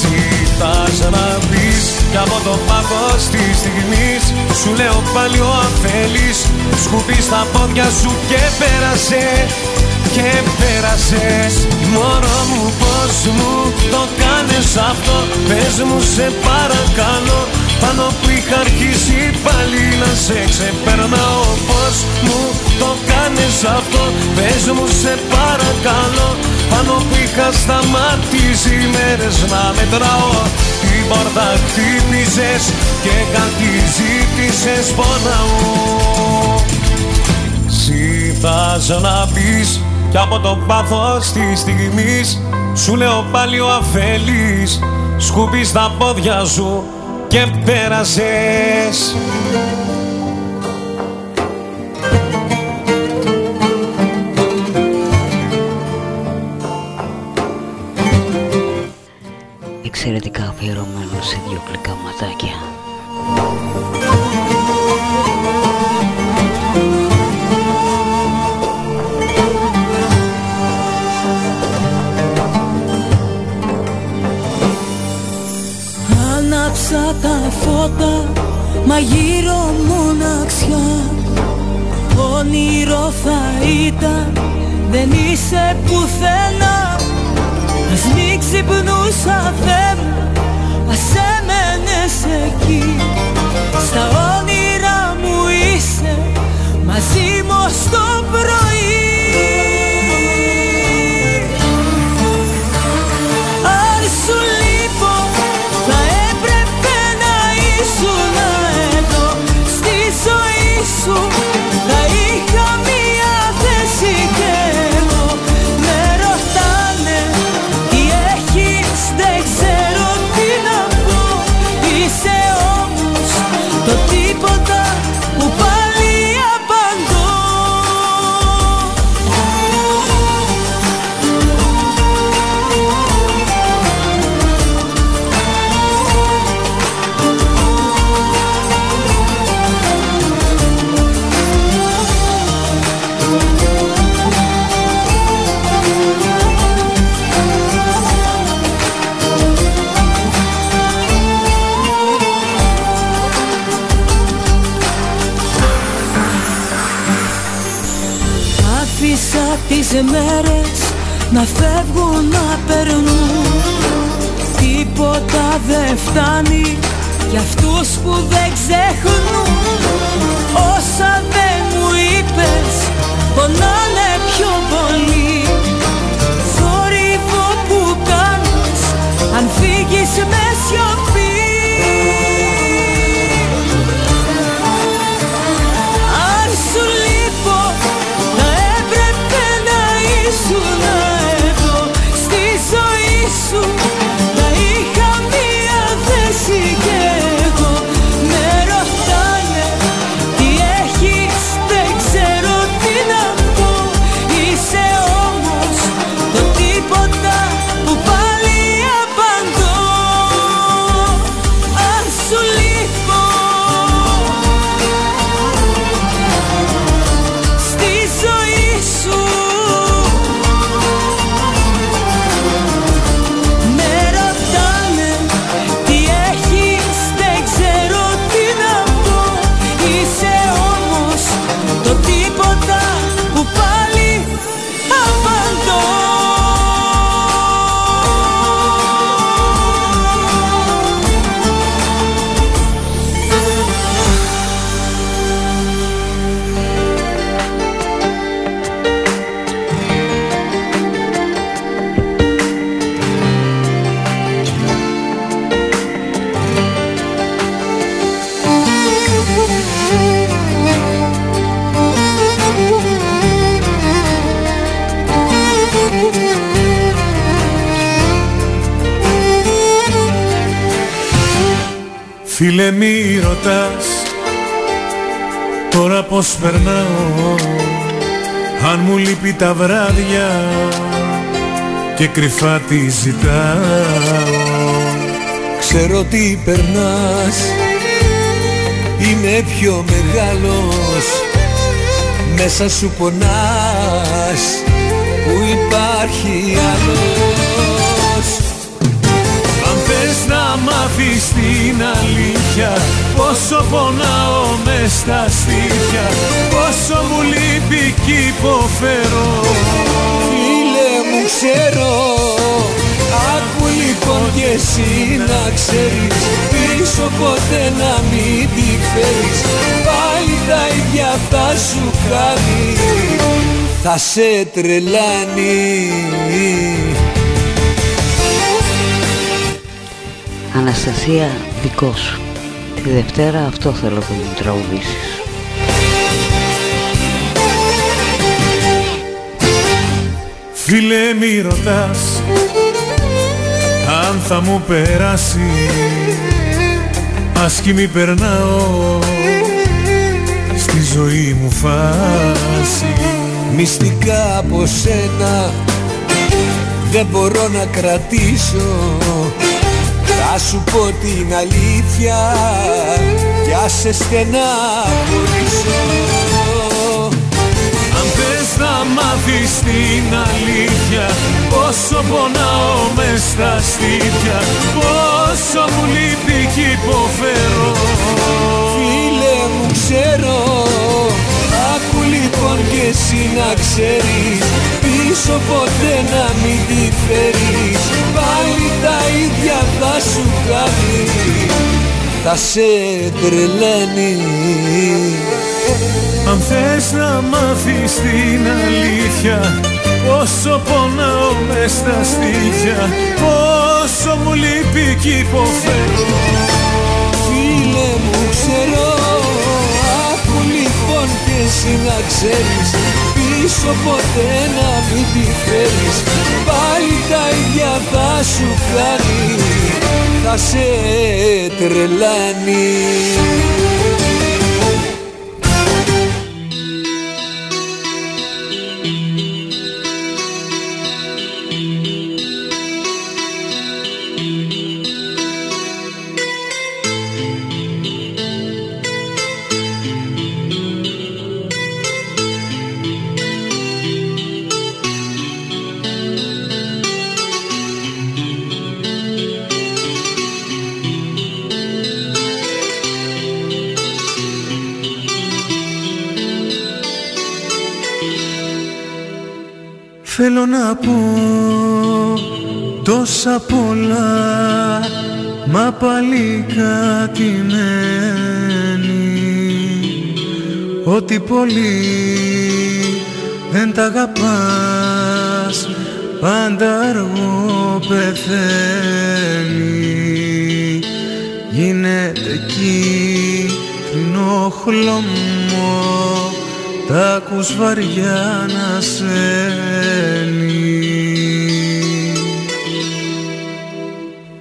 [SPEAKER 15] Ζητάς να πεις κι από το πάθος της στιγμής. Σου λέω πάλι ο αφέλης Σκουπίς στα πόδια σου και πέρασε Και πέρασες. Μωρό μου πως μου το κάνεις αυτό Πες μου σε παρακαλώ πάνω που είχα αρχίσει πάλι να σε ξεπερνάω Πώς μου το κάνεις αυτό Πες μου σε παρακαλώ. Πάνω που είχα σταματήσει μέρες να μετράω Την πόρτα χτύπησες και κάτι ζήτησες πονάω. Ζητάς να πεις κι από το πάθος της στιγμής Σου λέω πάλι ο αφέλης Σκουπί στα πόδια σου και πέρασες.
[SPEAKER 3] Εξαιρετικά αφιερωμένος σε δύο γλυκά ματάκια
[SPEAKER 4] φώτα Μα γύρω μοναξιά Όνειρο θα ήταν Δεν είσαι πουθενά. Ας μην ξυπνούσα Θεέ μου Ας έμενες εκεί. Στα όνειρα μου είσαι Μαζί μου ως το πρωί Άφησα τις μέρες να φεύγουν να περνούν. Τίποτα δεν φτάνει για αυτούς που δεν ξεχνούν. Όσα δεν μου είπες πονάνε
[SPEAKER 15] πως περνάω Αν μου λείπει τα βράδια και κρυφά τη ζητάω.
[SPEAKER 16] Ξέρω τι περνάς Είμαι πιο μεγάλος μέσα σου πονάς που υπάρχει άλλος.
[SPEAKER 15] Αν θες να μάθεις την αλήθεια. Πόσο πονάω μες στα στήθια. Πόσο μου λείπει κι υποφέρω.
[SPEAKER 16] Φίλε μου ξέρω. Άκου λοιπόν κι εσύ να ξέρεις. Πίσω ποτέ να μην τη φέρεις. Πάλι τα ίδια θα σου κάνει. Θα σε τρελάνει
[SPEAKER 3] Αναστασία δικό σου. Τη Δευτέρα αυτό θέλω που μου τραγουδήσεις.
[SPEAKER 15] Φίλε μη ρωτάς αν θα μου περάσει. Άσχημη περνάω στη ζωή μου φάση.
[SPEAKER 16] Μυστικά από σένα δεν μπορώ να κρατήσω Θα σου πω την αλήθεια. Κι άσε στεναχωρήσω
[SPEAKER 15] Αν θες να μάθεις την αλήθεια Πόσο πονάω μες στα στήθια Πόσο μου λείπει κι υποφέρω.
[SPEAKER 16] Φίλε μου ξέρω. Άκου λοιπόν και εσύ να ξέρεις Πίσω ποτέ να μην τη φέρεις Πάλι τα ίδια θα σου κάνει. Θα σε τρελαίνει.
[SPEAKER 15] Αν θες να μάθεις την αλήθεια Πόσο πονάω μες στα στήθια Πόσο μου λείπει κι υποφέρω
[SPEAKER 16] Φίλε μου ξέρω Άκου λοιπόν και εσύ να ξέρεις Πίσω ποτέ να μην τη φέρεις. Πάλι τα ίδια θα σου κάνει Θα σε τρελάνει
[SPEAKER 6] Θέλω να πω τόσα πολλά Μα πάλι κάτι μένει. Ότι πολύ δεν τα αγαπάς Πάντα αργό πεθαίνει. Γίνεται κίτρινο χλωμό τα ακούς βαριά να σένει.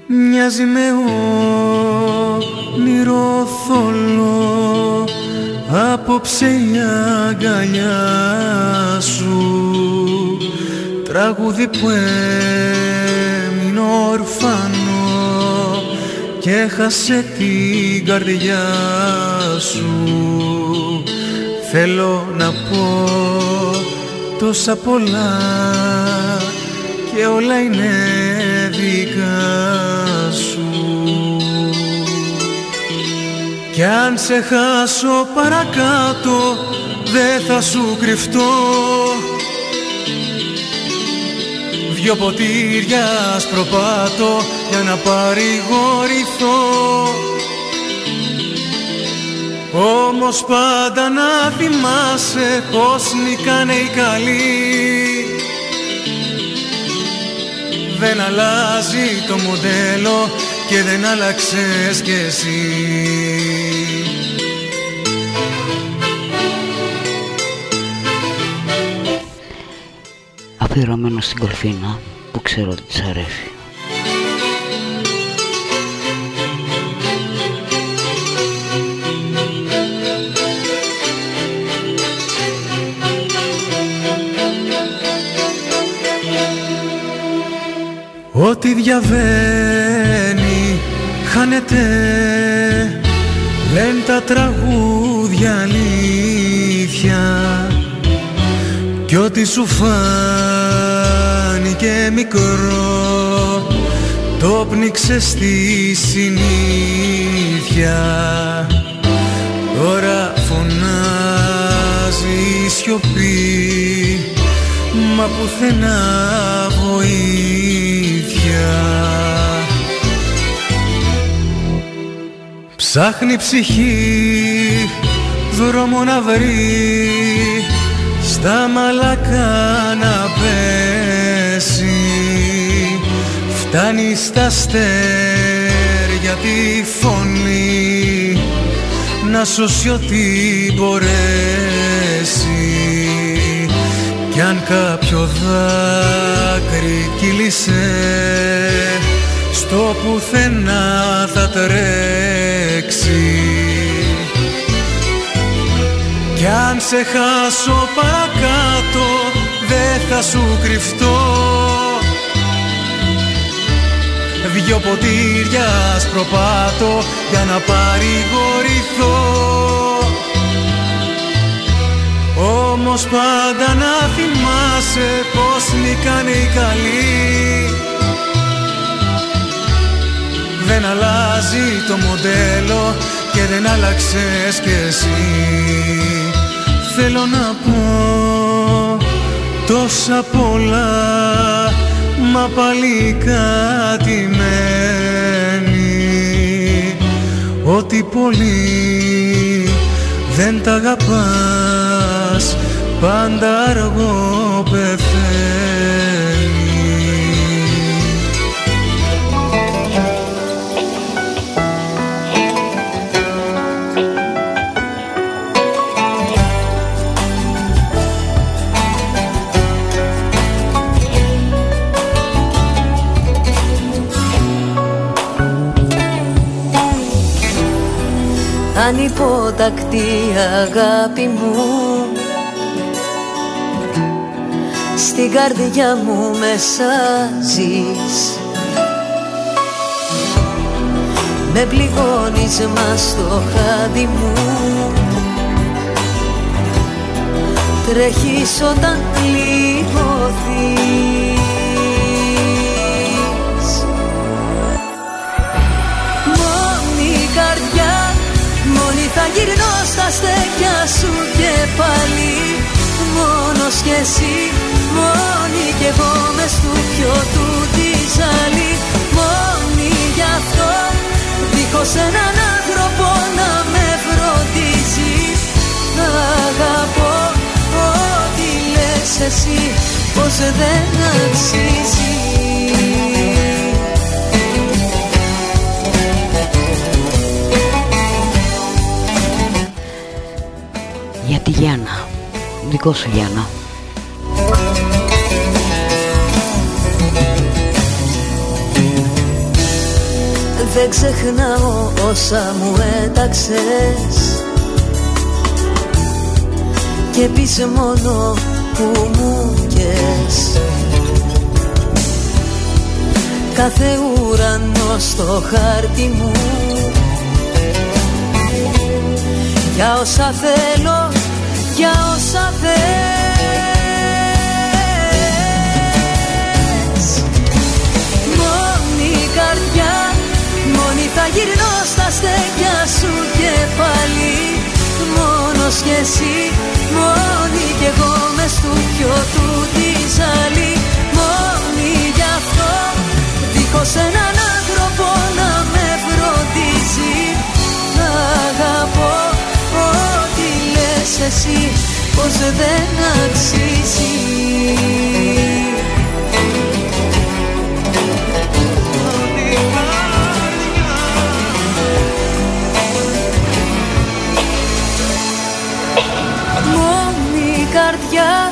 [SPEAKER 6] Μοιάζει με όνειρο θολό Απόψε η αγκαλιά σου. Τραγούδι που έμεινε ορφανό Και έχασε την καρδιά σου Θέλω να πω τόσα πολλά και όλα είναι δικά σου. Κι αν σε χάσω παρακάτω δεν θα σου κρυφτώ. Δυο ποτήρια σπροπάτω για να παρηγορηθώ όμως πάντα να θυμάσαι πως νικάνε οι καλοί. Δεν αλλάζει το μοντέλο και δεν άλλαξες κι εσύ.
[SPEAKER 3] Αφιερωμένο στην Κολφίνα που ξέρω ότι της αρέσει
[SPEAKER 6] διαβαίνει χάνεται. Λένε τα τραγούδια αλήθεια. Κι ό,τι σου φάνηκε μικρό το πνίξε στη συνήθεια. Τώρα φωνάζει η σιωπή μα πουθενά βοήθεια. Ψάχνει ψυχή δρόμο να βρει στα μαλακά να πέσει. Φτάνει στα αστέρια τη φωνή να σώσει ό,τι μπορέσει κι αν κάποιο δάκρυ κύλησε στο πουθενά θα τρέξει. Κι αν σε χάσω παρακάτω δεν θα σου κρυφτώ. Δυο ποτήρια σπροπάτω για να παρηγορηθώ Όμως πάντα να θυμάσαι πως νικάνε οι καλοί. Δεν αλλάζει το μοντέλο και δεν άλλαξες κι εσύ. Θέλω να πω τόσα πολλά μα πάλι κάτι μένει. Ότι πολύ δεν τα αγαπάς πάντα αργό πεθαίνεις
[SPEAKER 4] ανυπότακτη αγάπη μου. Στην καρδιά μου μέσα ζεις. Με πληγώνεις μας στο χάδι μου. Τρέχεις όταν πληγωθείς γυρνώ στα στέκια σου και πάλι Μόνος κι εσύ, μόνη κι εγώ μες του πιο του τη ζάλη Μόνη γι' αυτό, δίχως έναν άνθρωπο να με φροντίζει. Αγαπώ ό,τι λες εσύ, πως δεν αξίζει
[SPEAKER 3] Γιάννα. Δικό σου Γιάννα.
[SPEAKER 4] Δεν ξεχνάω όσα μου έταξες. Και πεις μόνο που μου κες. Κάθε ουρανό στο χάρτη μου. Για όσα θέλω για όσα θες. Μόνη καρδιά, μόνη θα γυρνώ στα στέκια σου και πάλι. Μόνος κι εσύ, μόνη κι εγώ μες του πιο του τη ζάλη Μόνη γι' αυτό, δίχως έναν άνθρωπο να με φροντίζει. Αγαπώ εσύ πως δεν αξίζει. Μόνη καρδιά,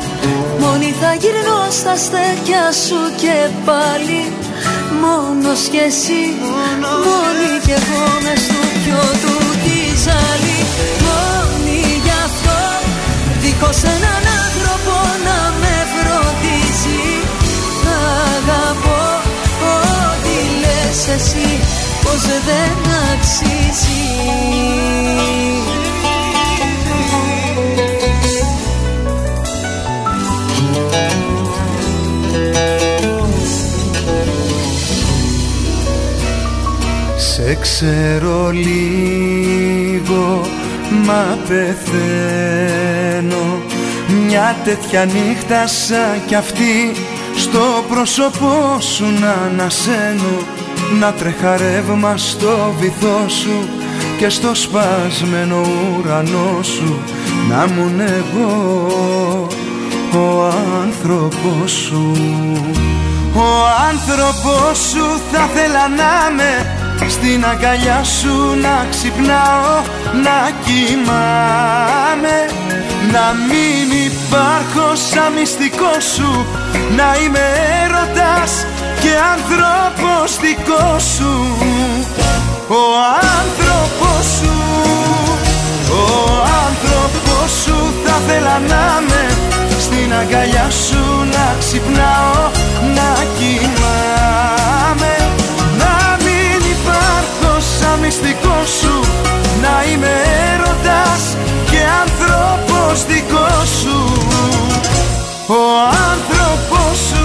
[SPEAKER 4] μόνη θα γυρνώ στα στέκια σου και πάλι. Μόνος κι εσύ, μόνη κι εγώ μες στο πιο του τη ζάλη Δίχως έναν άνθρωπο να με φροντίζει. Θα αγαπώ ό,τι λες εσύ Πως δεν αξίζει.
[SPEAKER 6] Σε ξέρω λίγο μα πεθαίνω. Μια τέτοια νύχτα σαν κι αυτή στο πρόσωπό σου να ανασένω. Να τρεχαρεύμα στο βυθό σου και στο σπασμένο ουρανό σου. Να μου εγώ ο άνθρωπος σου. Ο άνθρωπος σου θα θέλα να με στην αγκαλιά σου να ξυπνάω, να κοιμάμαι. Να μην υπάρχω σαν μυστικός σου Να είμαι έρωτας και άνθρωπος δικό σου. Ο άνθρωπος σου, ο άνθρωπος σου θα θέλα να με Στην αγκαλιά σου να ξυπνάω, να κοιμάμαι μυστικό σου Να είμαι έρωτας και άνθρωπος δικός σου. Ο άνθρωπος σου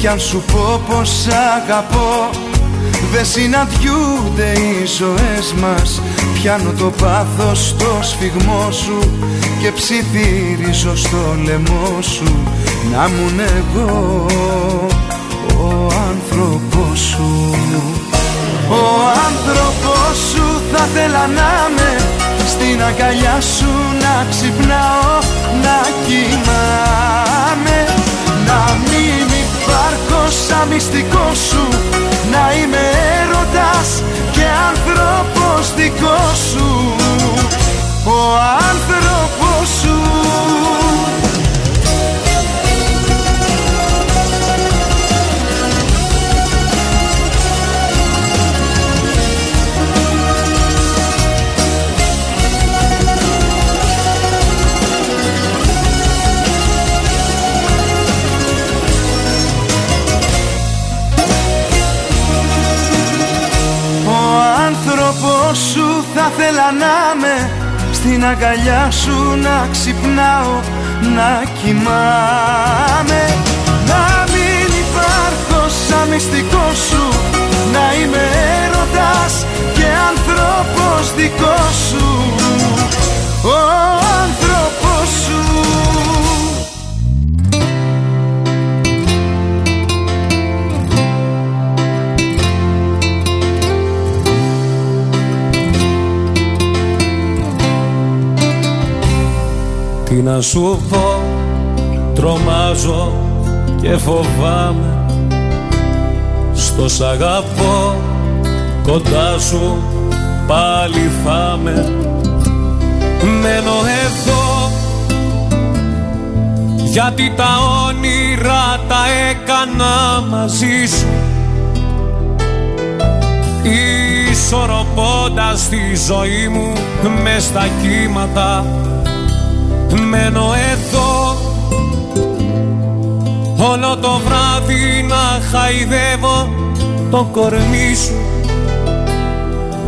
[SPEAKER 6] Κι αν σου πω πως αγαπώ Δε συναντιούνται οι ζωές μας. Πιάνω το πάθος στο σφιγμό σου Και ψιθυρίζω στο λαιμό σου. Να μου εγώ ο άνθρωπος σου. Ο άνθρωπος σου θα θέλα να με Στην αγκαλιά σου να ξυπνάω, να κοιμάμαι. Να μην υπάρχω σαν μυστικό σου. Να είμαι έρωτας και άνθρωπος δικό σου. Ο άνθρωπος σου σου θα θέλα να με Στην αγκαλιά σου να ξυπνάω να κοιμάμαι. Να μην υπάρχω σαν μυστικός σου Να είμαι έρωτας και άνθρωπος δικός σου. Ο άνθρωπος σου
[SPEAKER 15] Τι να σου πω, τρομάζω και φοβάμαι. Στο σ' αγαπώ, κοντά σου πάλι θα με Μένω εδώ γιατί τα όνειρα τα έκανα μαζί σου. Ισορροπώντας τη ζωή μου μες στα κύματα Μένω εδώ Όλο το βράδυ να χαϊδεύω το κορμί σου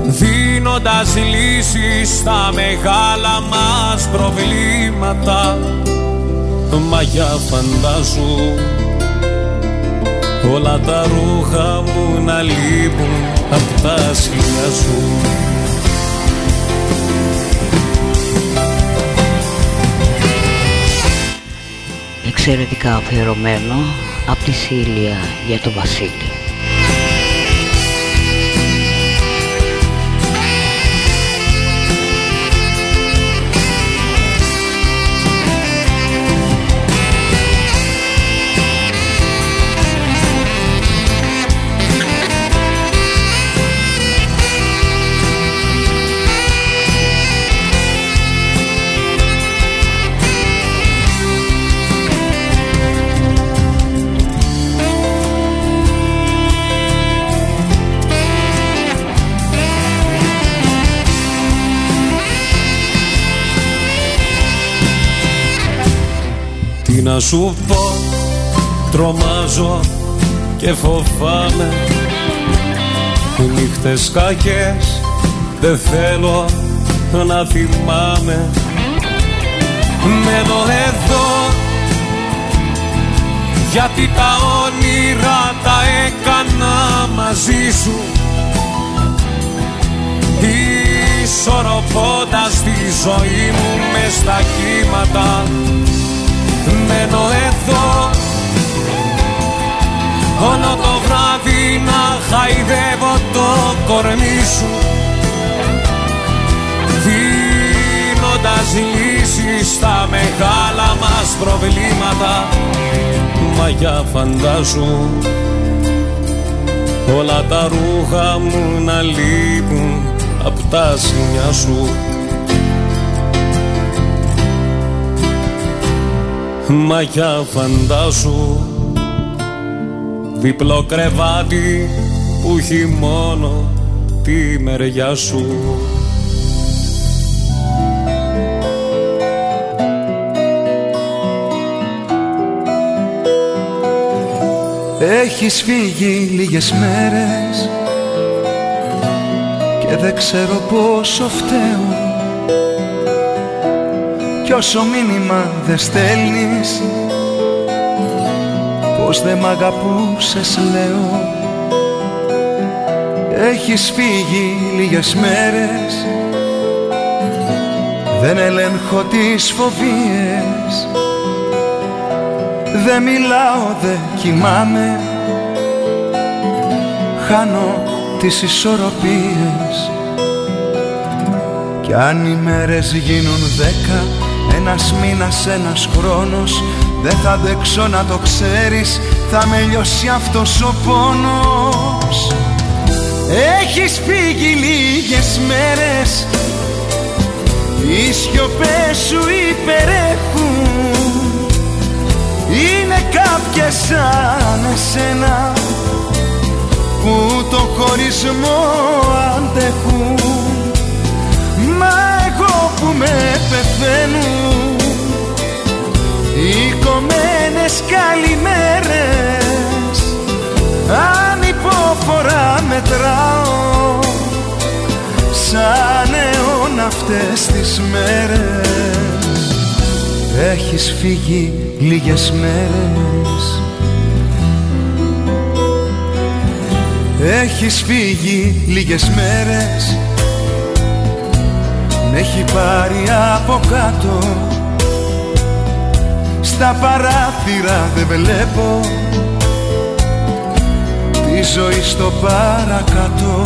[SPEAKER 15] Δίνοντας λύσεις στα μεγάλα μας προβλήματα. Μα για φαντάζου Όλα τα ρούχα μου να λείπουν απ' τα σου
[SPEAKER 3] εξαιρετικά αφιερωμένο από τη Σίλια για τον Βασίλη.
[SPEAKER 15] Τι να σου πω τρομάζω και φοβάμαι. Οι νύχτες κακές δεν θέλω να θυμάμαι. Μένω εδώ γιατί τα όνειρα τα έκανα μαζί σου. Ισορροπώντας τη ζωή μου μες στα κύματα Μένω εδώ Όλο το βράδυ να χαϊδεύω το κορμί σου. Δίνοντας λύσεις στα μεγάλα μας προβλήματα Μα για φαντάζου Όλα τα ρούχα μου να λείπουν απ' τα σημεία σου Μα για φαντάζου διπλό κρεβάτι που έχει μόνο τη μεριά σου.
[SPEAKER 6] Έχεις φύγει λίγες μέρες και δεν ξέρω πόσο φταίω κι όσο μήνυμα δεν στέλνεις; Πως δεν μ' αγαπούσες λέω; Έχεις φύγει λίγες μέρες. Δεν ελέγχω τις φοβίες. Δεν μιλάω, δεν κοιμάμαι. Χάνω τις ισορροπίες. Κι αν οι μέρες γίνουν δέκα Ένας μήνας, ένας χρόνος. Δεν θα αντέξω να το ξέρεις. Θα με λιώσει αυτός ο πόνος. Έχεις φύγει λίγες μέρες. Οι σιωπές σου υπερέχουν. Είναι κάποιες σαν εσένα που το χωρισμό αντέχουν. Μα εγώ που με πεθαίνουν οι κομμένες καλημέρες αν υπόφορα μετράω σαν αιώνα αυτές τις μέρες. Έχεις φύγει λίγες μέρες. Έχεις φύγει λίγες μέρες Με έχει πάρει από κάτω. Στα παράθυρα δεν βλέπω. Τη ζωή στο παρακάτω.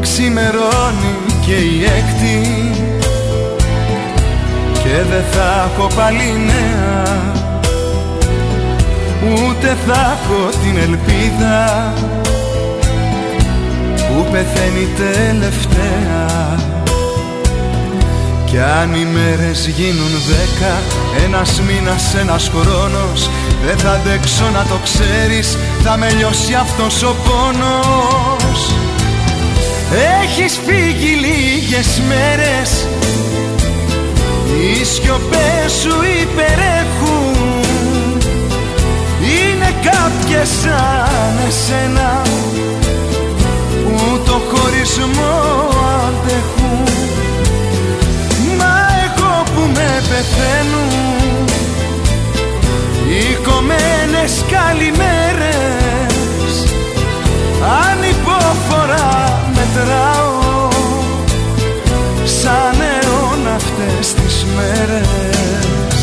[SPEAKER 6] Ξημερώνει και η έκτη. Και δεν θα έχω πάλι νέα. Ούτε θα έχω την ελπίδα. Που πεθαίνει τελευταία Κι αν οι μέρες γίνουν δέκα Ένας μήνας, ένας χρόνος Δεν θα αντέξω να το ξέρεις Θα με λιώσει αυτός ο πόνος. Έχεις φύγει λίγες μέρες οι σιωπές σου υπερέχουν. Είναι κάποιες σαν εσένα Που το χωρισμό αντέχουν με πεθαίνουν. Οι κομμένες καλημέρες. Αν υπόφορα μετράω Σαν αυτές τις μέρες.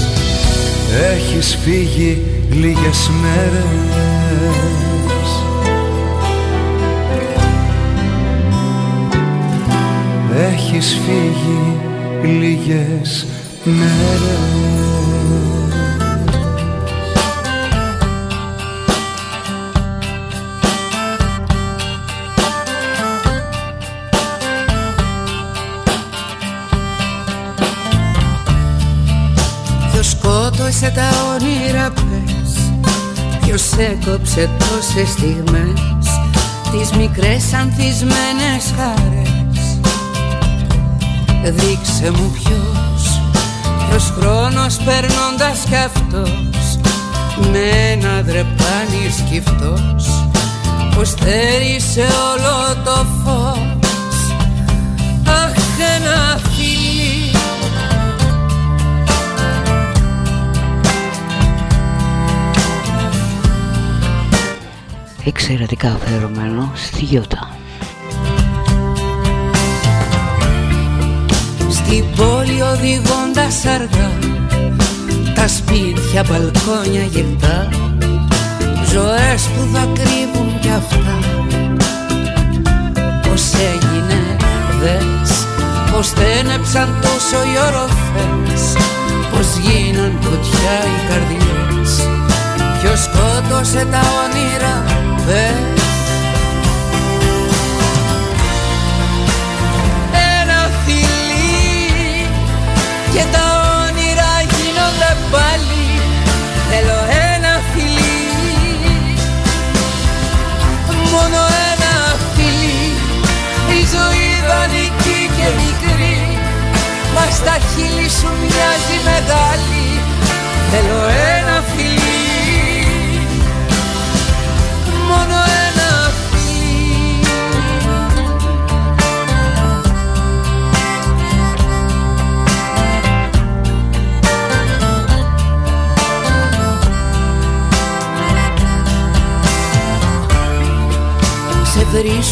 [SPEAKER 6] Έχεις φύγει λίγες μέρες. Έχεις φύγει λίγες μέρες.
[SPEAKER 7] Σε τα όνειρα πες; Ποιος έκοψε τόσες στιγμές; Τις μικρές ανθισμένες χαρές. Δείξε μου ποιος Ποιος χρόνος περνώντας κι αυτός Με ένα δρεπάνι σκυφτός Πως θέρισε όλο το φως. Αχ ένα φιλί
[SPEAKER 3] Εξαιρετικά αφιερωμένο στη Γιώτα.
[SPEAKER 7] Στην πόλη οδηγώντας αργά. Τα σπίτια, μπαλκόνια γυρτά Ζωές που θα κρύβουν κι αυτά. Πώς έγινε δες. Πως τένεψαν τόσο οι οροφές. Πως γίναν φωτιά οι καρδιές Ποιος σκότωσε τα όνειρα πες και τα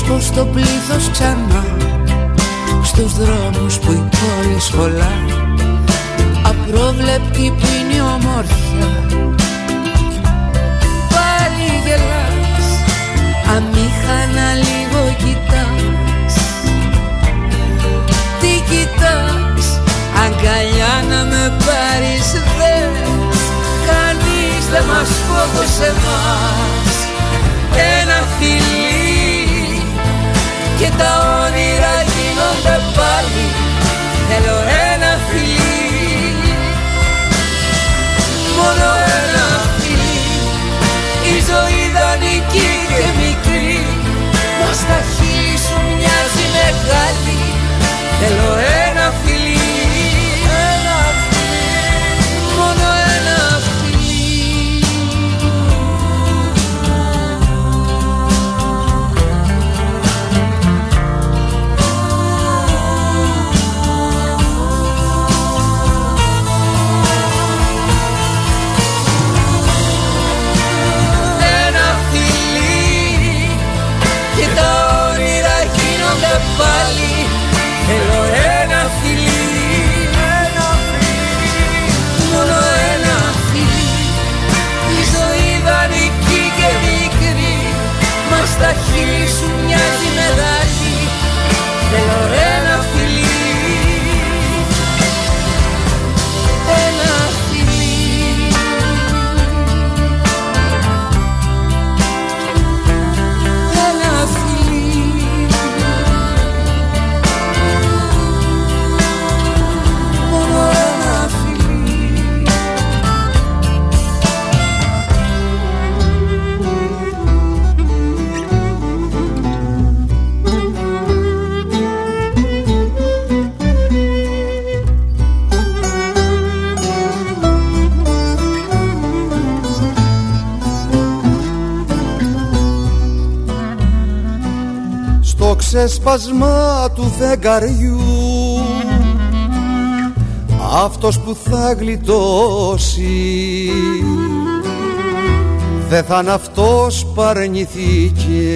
[SPEAKER 7] βρίσκω στο πλήθος ξανά Στους δρόμους που η πόλη σχολά Απρόβλεπτη που είναι η ομόρφια Πάλι γελάς Αμήχανα λίγο κοιτάς. Τι κοιτάς Αγκαλιά να με πάρεις δες Κανείς δεν μας φόβωσε μας Ένα φιλί Και τα όνειρα γίνονται πάλι. Θέλω ένα φιλί. Μόνο ένα φιλί. Η ζωή δανεική και μικρή. Μας στα χείλη σου μοιάζει μεγάλη. Θέλω ένα
[SPEAKER 13] στο ξεσπασμά του φεγγαριού. Αυτός που θα γλιτώσει δεν θα είναι αυτός παρνηθήκε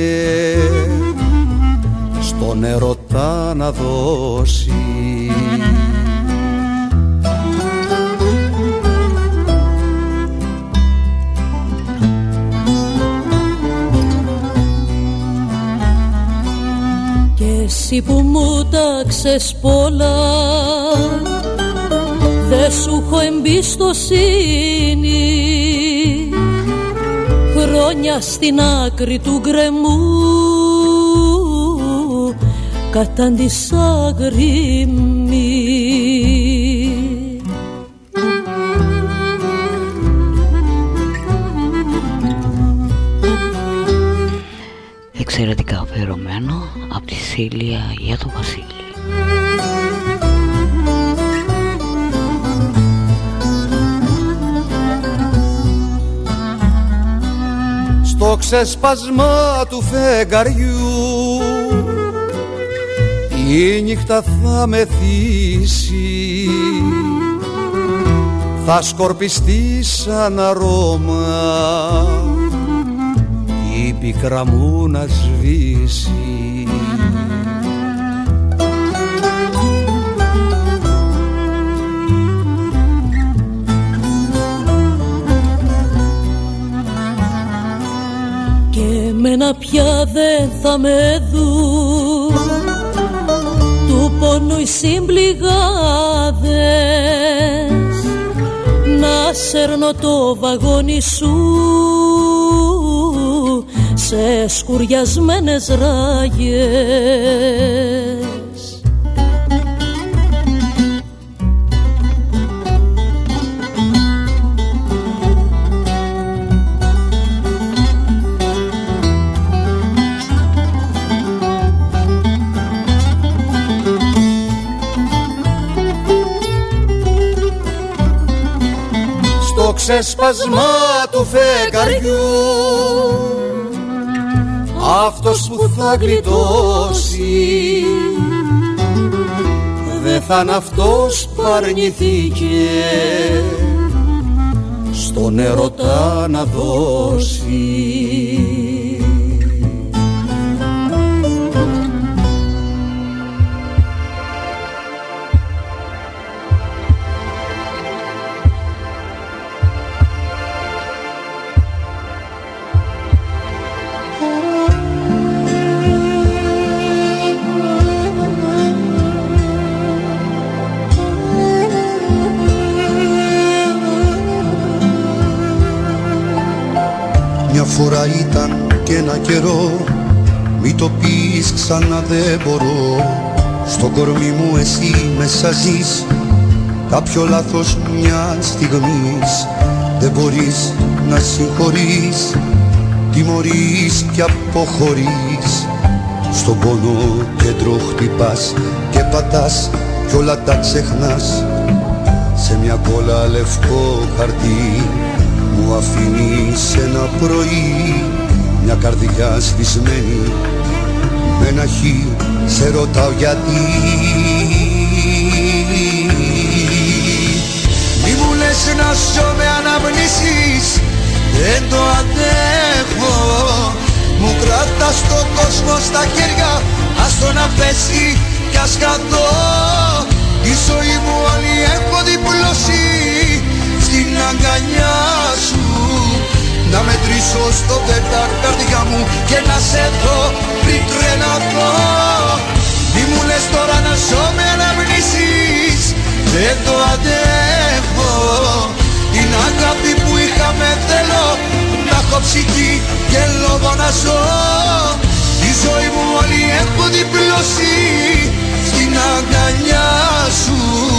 [SPEAKER 13] στον ερωτά να δώσει
[SPEAKER 17] εσύ που μου τάξες πολλά. Δε σου έχω εμπιστοσύνη. Χρόνια στην άκρη του γκρεμού. Κατάντησα γρήμη
[SPEAKER 3] Εξαιρετικά Βασίλεια, για τον Βασίλη.
[SPEAKER 18] Στο ξεσπασμά του φεγγαριού η νύχτα θα μεθύσει θα σκορπιστεί σαν αρώμα η πικρά μου να σβήσει
[SPEAKER 17] Και μένα πια δεν θα με δουν. Του πόνου οι συμπληγάδες. Να σέρνω το βαγόνι σου. Σε σκουριασμένες ράγες
[SPEAKER 18] στο ξεσπασμά του φεγγαριού. Αυτός που θα γλιτώσει δεν θα είναι αυτός που αρνηθήκε. Στον ερωτά να δώσει
[SPEAKER 13] φορά ήταν και ένα καιρό. Μη το πεις ξανά δεν μπορώ. Στο κορμί μου εσύ μέσα ζεις. Κάποιο λάθος μια στιγμής. Δεν μπορείς να συγχωρείς. Τιμωρείς και αποχωρείς. Στον πόνο κέντρο χτυπάς Και πατάς κι όλα τα ξεχνάς. Σε μια κόλλα λευκό χαρτί μου αφήνεις ένα πρωί μια καρδιά σβησμένη. Με ένα χι σε ρωτάω γιατί.
[SPEAKER 18] Μη μου λες να ζω με αναμνήσεις Δεν το αντέχω. Μου κρατάς το κόσμο στα χέρια Ας το να πέσει κι ας καθώ Η ζωή μου όλη έχω διπλώσει Στην αγκαλιά σου. Να μετρήσω στο πέταρ καρδιά μου Και να σε δω πριν τρελαθώ. Μη μου λες τώρα να ζω με αναμνήσεις. Δεν το αντέχω. Την αγάπη που είχαμε θέλω Να έχω ψυχή και λόγο να ζω. Τη ζωή μου όλη έχω διπλώσει. Στην αγκαλιά σου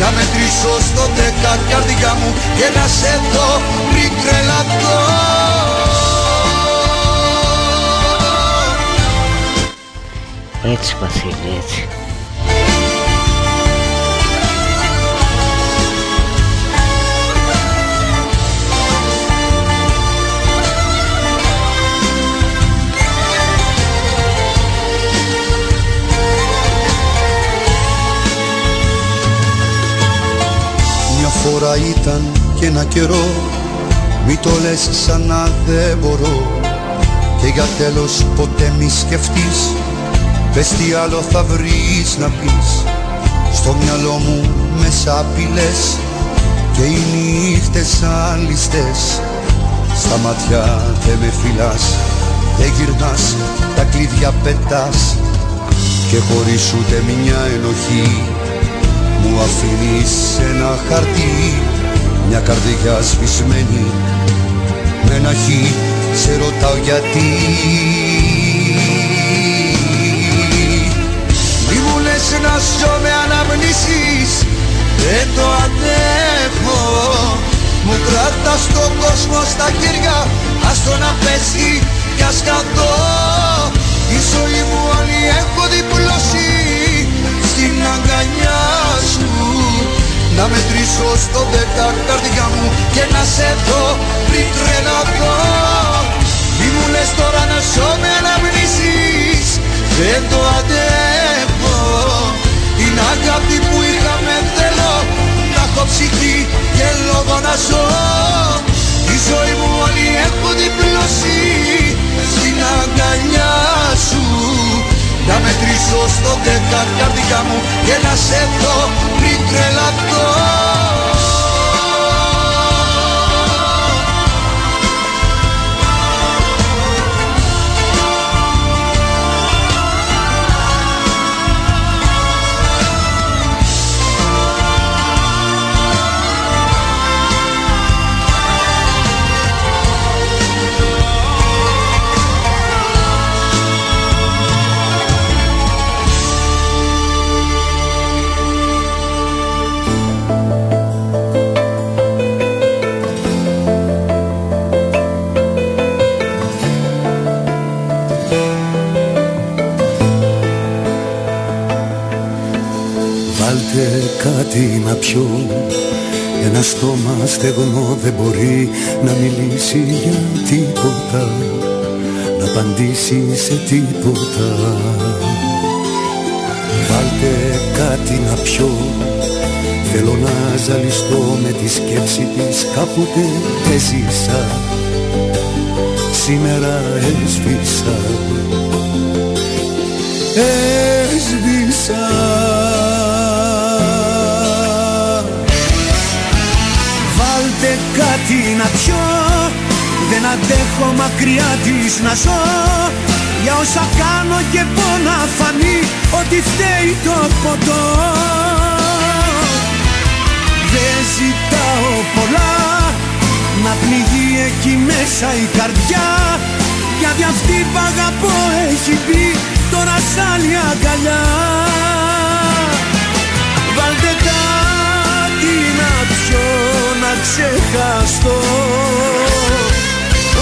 [SPEAKER 18] Να μετρήσω στο δεκάρ καρδιά μου Και να σε δω πριν τρελαθώ.
[SPEAKER 3] Έτσι Βασίλη έτσι
[SPEAKER 13] φορά ήταν και ένα καιρό. Μη το λες ξανά δεν μπορώ. Και για τέλος ποτέ μη σκεφτείς. Πες τι άλλο θα βρεις να πεις. Στο μυαλό μου μέσα απειλές. Και οι νύχτες σαν ληστές Στα μάτια δεν με φυλάς. Δεν γυρνάς, τα κλειδιά πετάς. Και χωρίς ούτε μια ενοχή μου αφήνεις ένα χαρτί Μια καρδιά σβησμένη. Με ένα χι σε ρωτάω γιατί.
[SPEAKER 18] Μη μου λες να ζω με αναμνήσεις Δεν το αντέχω. Μου κρατάς τον κόσμο στα χέρια Ας το να πέσει κι ας καθώ Η ζωή μου όλη έχω διπλώσει Στην αγκαλιά σου Να μετρήσω στο δεκάρ καρδιά μου Και να σε δω πριν τρελαθώ. Μη μου
[SPEAKER 13] Πες τώρα να ζω με αναμνήσεις Δεν το αντέχω. Την αγάπη που είχαμε θέλω Να έχω ψυχή και λόγο να ζω. Η ζωή μου όλη έχω διπλώσει Στην αγκαλιά σου να μετρήσω στο δέκα καρδιά μου και να σε δω πριν τρελαθώ
[SPEAKER 5] στεγνό δεν μπορεί να μιλήσει για τίποτα Να απαντήσει σε τίποτα. Βάλτε κάτι να πιω Θέλω να ζαλιστώ με τη σκέψη της Κάποτε έζησα. Σήμερα έσβησα. Έσβησα
[SPEAKER 6] να πιω. Δεν αντέχω μακριά της να ζω. Για όσα κάνω και πω να φανεί Ότι φταίει το ποτό. Δεν ζητάω πολλά. Να πνιγεί εκεί μέσα η καρδιά. Γιατί αυτή που αγαπώ έχει μπει Τώρα σ' άλλη αγκαλιά να ξεχαστώ.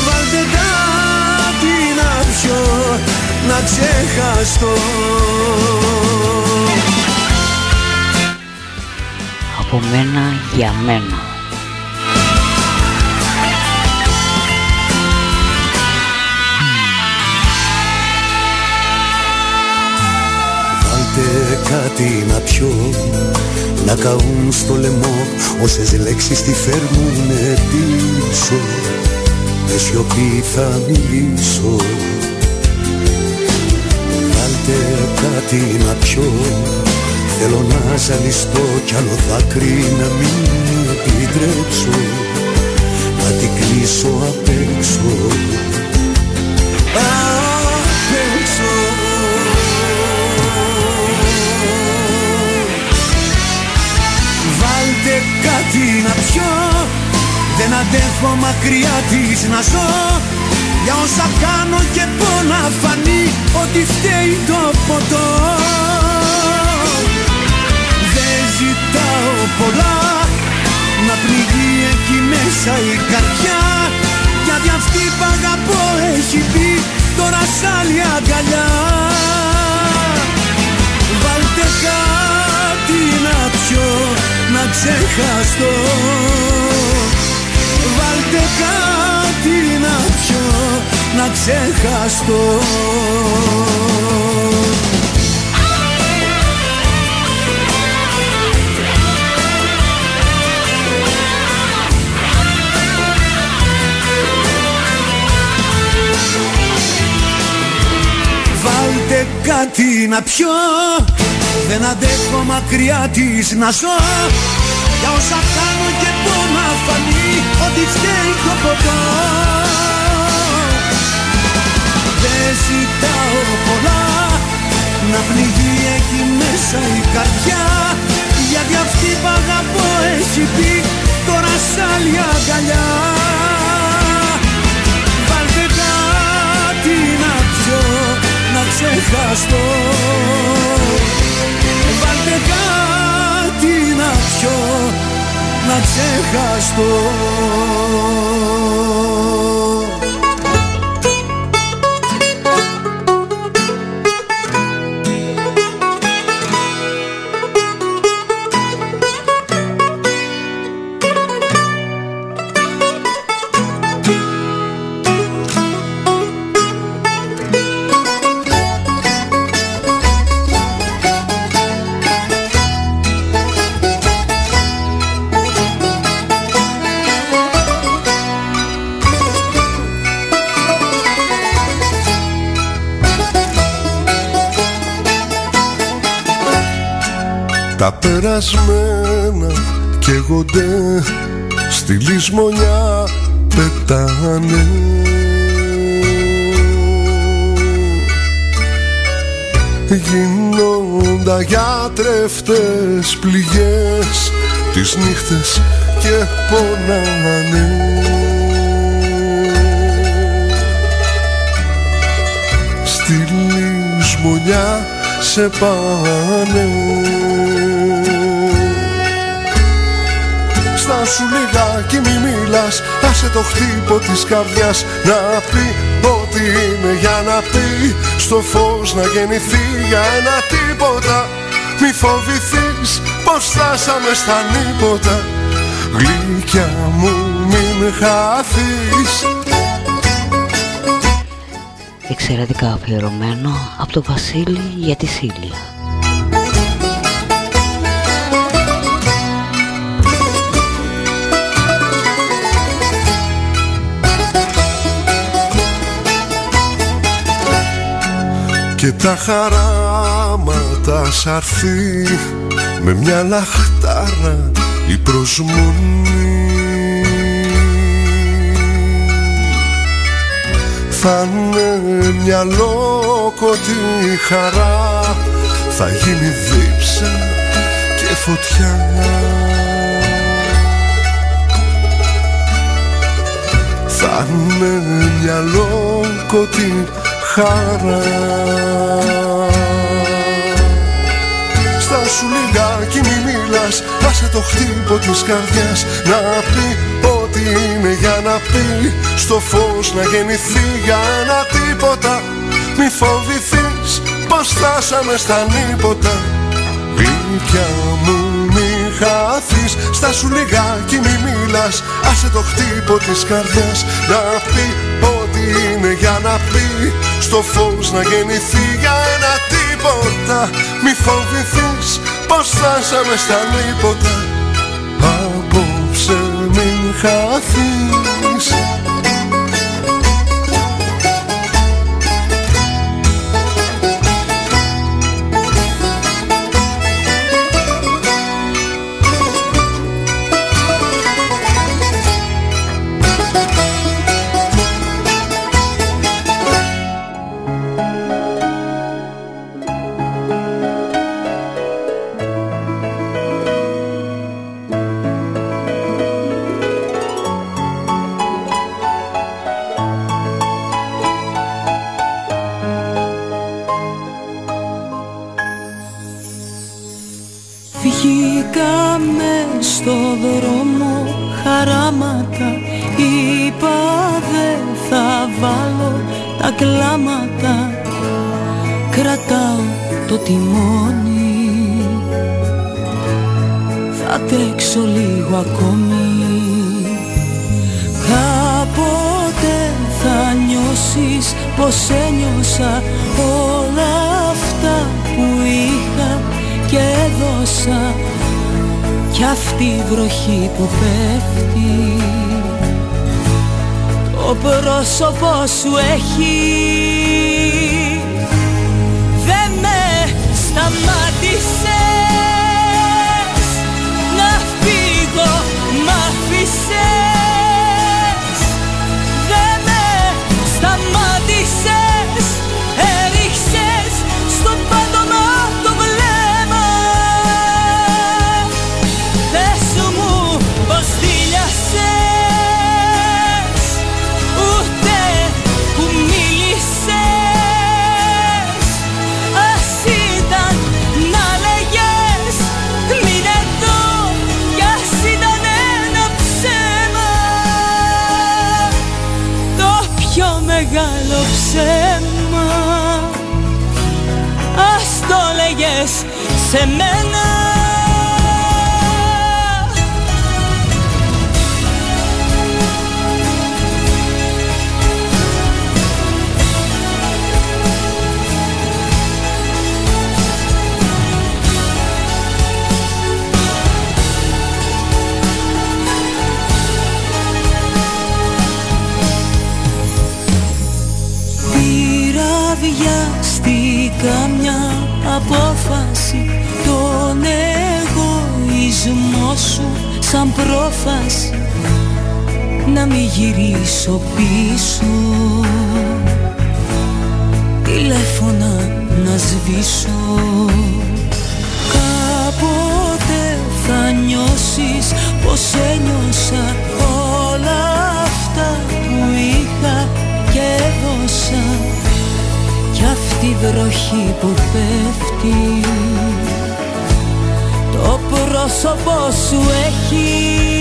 [SPEAKER 6] Βάλτε κάτι να πιω να ξεχαστώ.
[SPEAKER 3] Από μένα για μένα.
[SPEAKER 5] Βάλτε κάτι να πιω να καούν στο λαιμό. Όσες λέξεις τη φέρνουνε πίσω με σιωπή θα μιλήσω. Βάλτε κάτι να πιω. Θέλω να ζαλιστώ κι άλλο δάκρυ να μην επιτρέψω. Να την κλείσω απ' έξω
[SPEAKER 6] κάτι να πιω Δεν αντέχω μακριά της να ζω. Για όσα κάνω και πω να φανεί Ότι φταίει το ποτό. Δεν ζητάω πολλά Να πνιγεί εκεί μέσα η καρδιά. Γιατί αυτή που αγαπώ έχει μπει Τώρα σ' άλλη αγκαλιά. Βάλτε κάτι να πιω. να ξεχαστώ. Βάλτε κάτι να πιω να ξεχαστώ. Βάλτε κάτι να πιω δεν αντέχω μακριά της να ζω. Για όσα κάνω και πω να φανεί Ότι φταίει το ποτό. Δεν ζητάω πολλά. Να πληγεί εκεί μέσα η καρδιά. Γιατί αυτή που αγαπώ έχει πει Τώρα σ' άλλη αγκαλιά. Βάλτε κάτι να πιω να ξεχαστώ. Βάλτε κάτι να πιω να ξεχαστώ
[SPEAKER 4] Τα περασμένα καίγονται στη λησμονιά πετάνε. Γίνοντα για τρεφτές πληγές τις νύχτες και πονάνε Στη λησμονιά σε πάνε Στα σου λιγάκι μη μιλάς. Άσε το χτύπο της καρδιάς Να πει ό,τι είναι για να πει. Στο φως να γεννηθεί για ένα τίποτα. Μη φοβηθείς πως φτάσαμε στα νύποτα. Γλυκιά μου μην χαθείς.
[SPEAKER 3] Εξαιρετικά αφιερωμένο από το Βασίλη για τη Σίλια.
[SPEAKER 4] Και τα χαράματα σ' αρθεί. Με μια λαχτάρα η προσμονή. Θα είναι μια λόκοτη χαρά. Θα γίνει δίψα και φωτιά. Θα είναι μια λόκοτη χαρά. Στα σου λιγάκι μη μιλάς Άσε το χτύπο της καρδιάς Να πει ό,τι είναι για να πει Στο φως να γεννηθεί για ένα τίποτα. Μη φοβηθείς πως φτάσαμε στα νύποτα. Γλυκιά μου μη χαθείς Στα σου λιγάκι μη μιλάς. Άσε το χτύπο της καρδιάς Να πει ό,τι είναι για να πει Στο φως να γεννηθεί για ένα τίποτα. Μη φοβηθείς πως φτάσαμε στα νύποτα Απόψε μην χαθείς
[SPEAKER 19] μεγάλο ψέμα. Ας το λέγες σε μένα Πήρα βιαστικά μια απόφαση. Τον
[SPEAKER 4] σβησμό σου σαν πρόφας να μην γυρίσω πίσω. Τηλέφωνα να σβήσω. Κάποτε θα νιώσεις πως ένιωσα όλα αυτά που είχα και έδωσα κι αυτή η βροχή που πέφτει. Το πρόσωπό σου έχει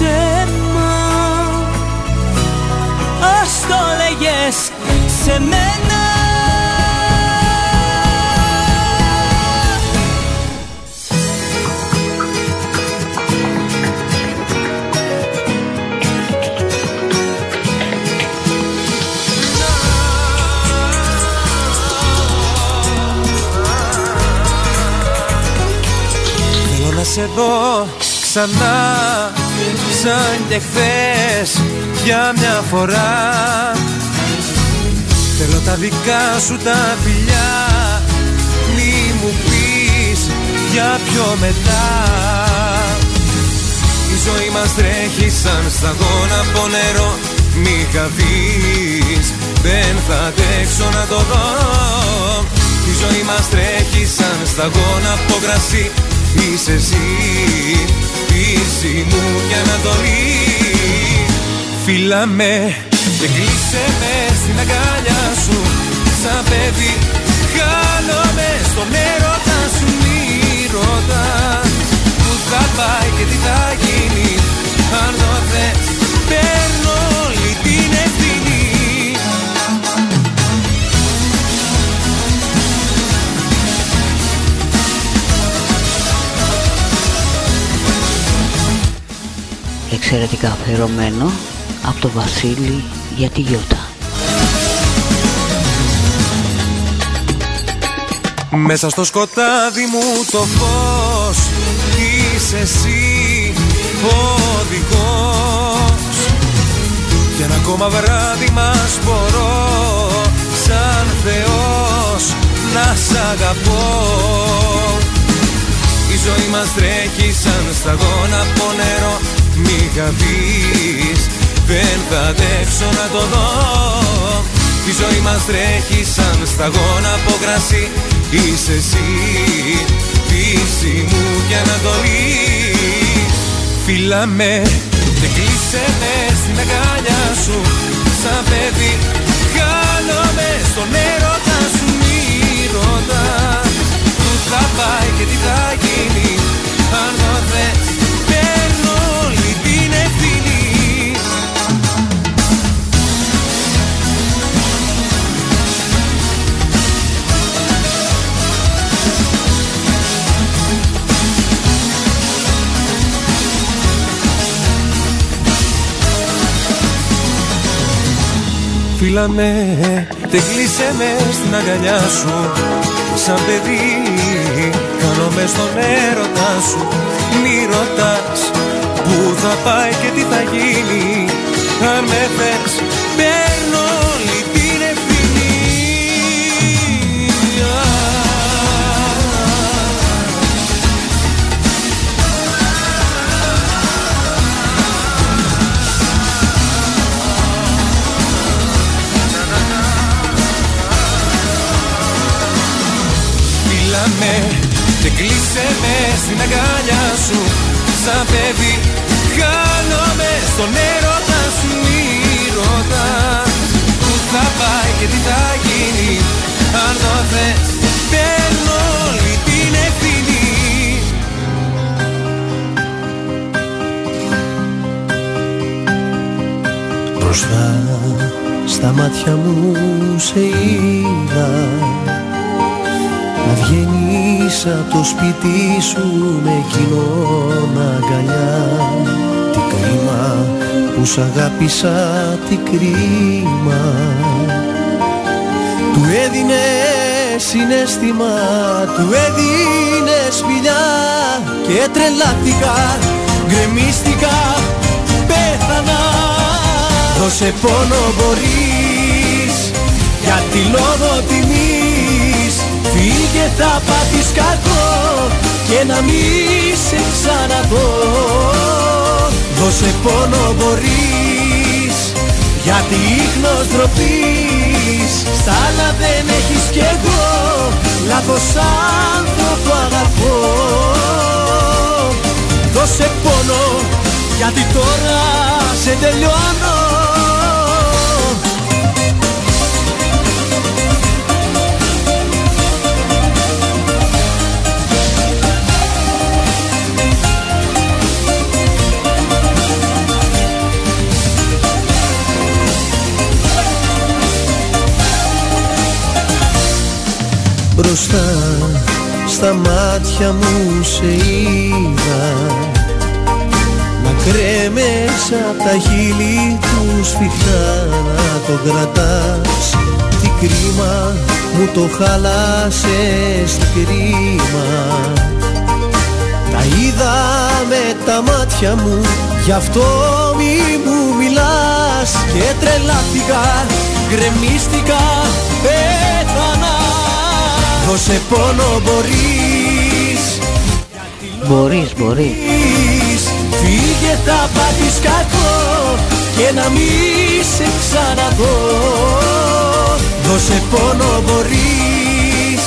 [SPEAKER 4] ψέμα. Ας το λέγες σε μένα.
[SPEAKER 8] Θέλω να σε δω ξανά σαν και χθες για μια φορά. Θέλω τα δικά σου τα φιλιά. Μη μου πεις για πιο μετά. Η ζωή μας τρέχει σαν σταγόνα από νερό. Μη χαθείς δεν θα αντέξω να το δω. Η ζωή μας τρέχει σαν σταγόνα από κρασί. Είσαι εσύ, πίση μου και ανατολή Φίλα με και κλείσε με στην αγκάλια σου. Σαν παιδί χάνομαι στον έρωτα σου. Μη ρωτάς που θα πάει και τι θα γίνει. Αν το θες
[SPEAKER 3] Εξαιρετικά αφιερωμένο από το Βασίλη για τη Γιώτα.
[SPEAKER 8] Μέσα στο σκοτάδι μου το φως Είσαι εσύ ο οδηγός Για ένα ακόμα βράδυ μας μπορώ Σαν Θεός να σ' αγαπώ Η ζωή μας τρέχει σαν σταγόνα από νερό Μη χαθείς δεν θα αντέξω να το δω. Η ζωή μας τρέχει σαν σταγόνα από κρασί. Είσαι εσύ, πίση μου και ανατολή. Φίλα με και κλείσε με στην αγκάλια σου. Σαν παιδί χάνομαι στον έρωτα σου. Μη ρωτάς που θα πάει και τι θα γίνει. Αν το θες Φίλα με και κλείσε με στην αγκαλιά σου. Σαν παιδί χάνομαι στον έρωτα σου. Μη ρωτάς που θα πάει και τι θα γίνει. Αν με θες Τα αγκαλιά σου. Σαν παιδί χάνομαι στον έρωτα σου μη ρωτάς Πού θα πάει και τι θα γίνει Αν το θες παίρνω όλη την ευθύνη. Μπροστά στα μάτια μου σε είδα. Να βγαίνει βγαίνεις από το σπίτι σου με εκείνον αγκαλιά Τι κρίμα που σ' αγάπησα, τι κρίμα. Του έδινε συνέστημα, του έδινε σπηλιά Και τρελάθηκα, γκρεμίστηκα, πέθανα. Δώσε πόνο μπορείς Γιατί λόγω τιμής Φύγε θα πάθεις κακό Και να μη σε ξαναδώ. Δώσε πόνο μπορείς Γιατί ίχνος ντροπής Στα άλλα δεν έχεις κι εγώ. Λάθος άνθρωπο αγαπώ. Δώσε πόνο γιατί τώρα σε τελειώνω Μπροστά στα μάτια μου σε είδα. Να κρέμεσαι απ' τα χείλη του σφιχτά να το κρατάς. Τι κρίμα μου το χάλασες τι κρίμα. Τα είδα με τα μάτια μου γι' αυτό μη μου μιλάς. Και τρελάθηκα, γκρεμίστηκα, πέθανα Δώσε πόνο μπορείς.
[SPEAKER 3] Μπορείς, μπορείς.
[SPEAKER 8] Φύγε θα πάθεις κακό Και να μη σε ξαναδώ. Δώσε πόνο μπορείς.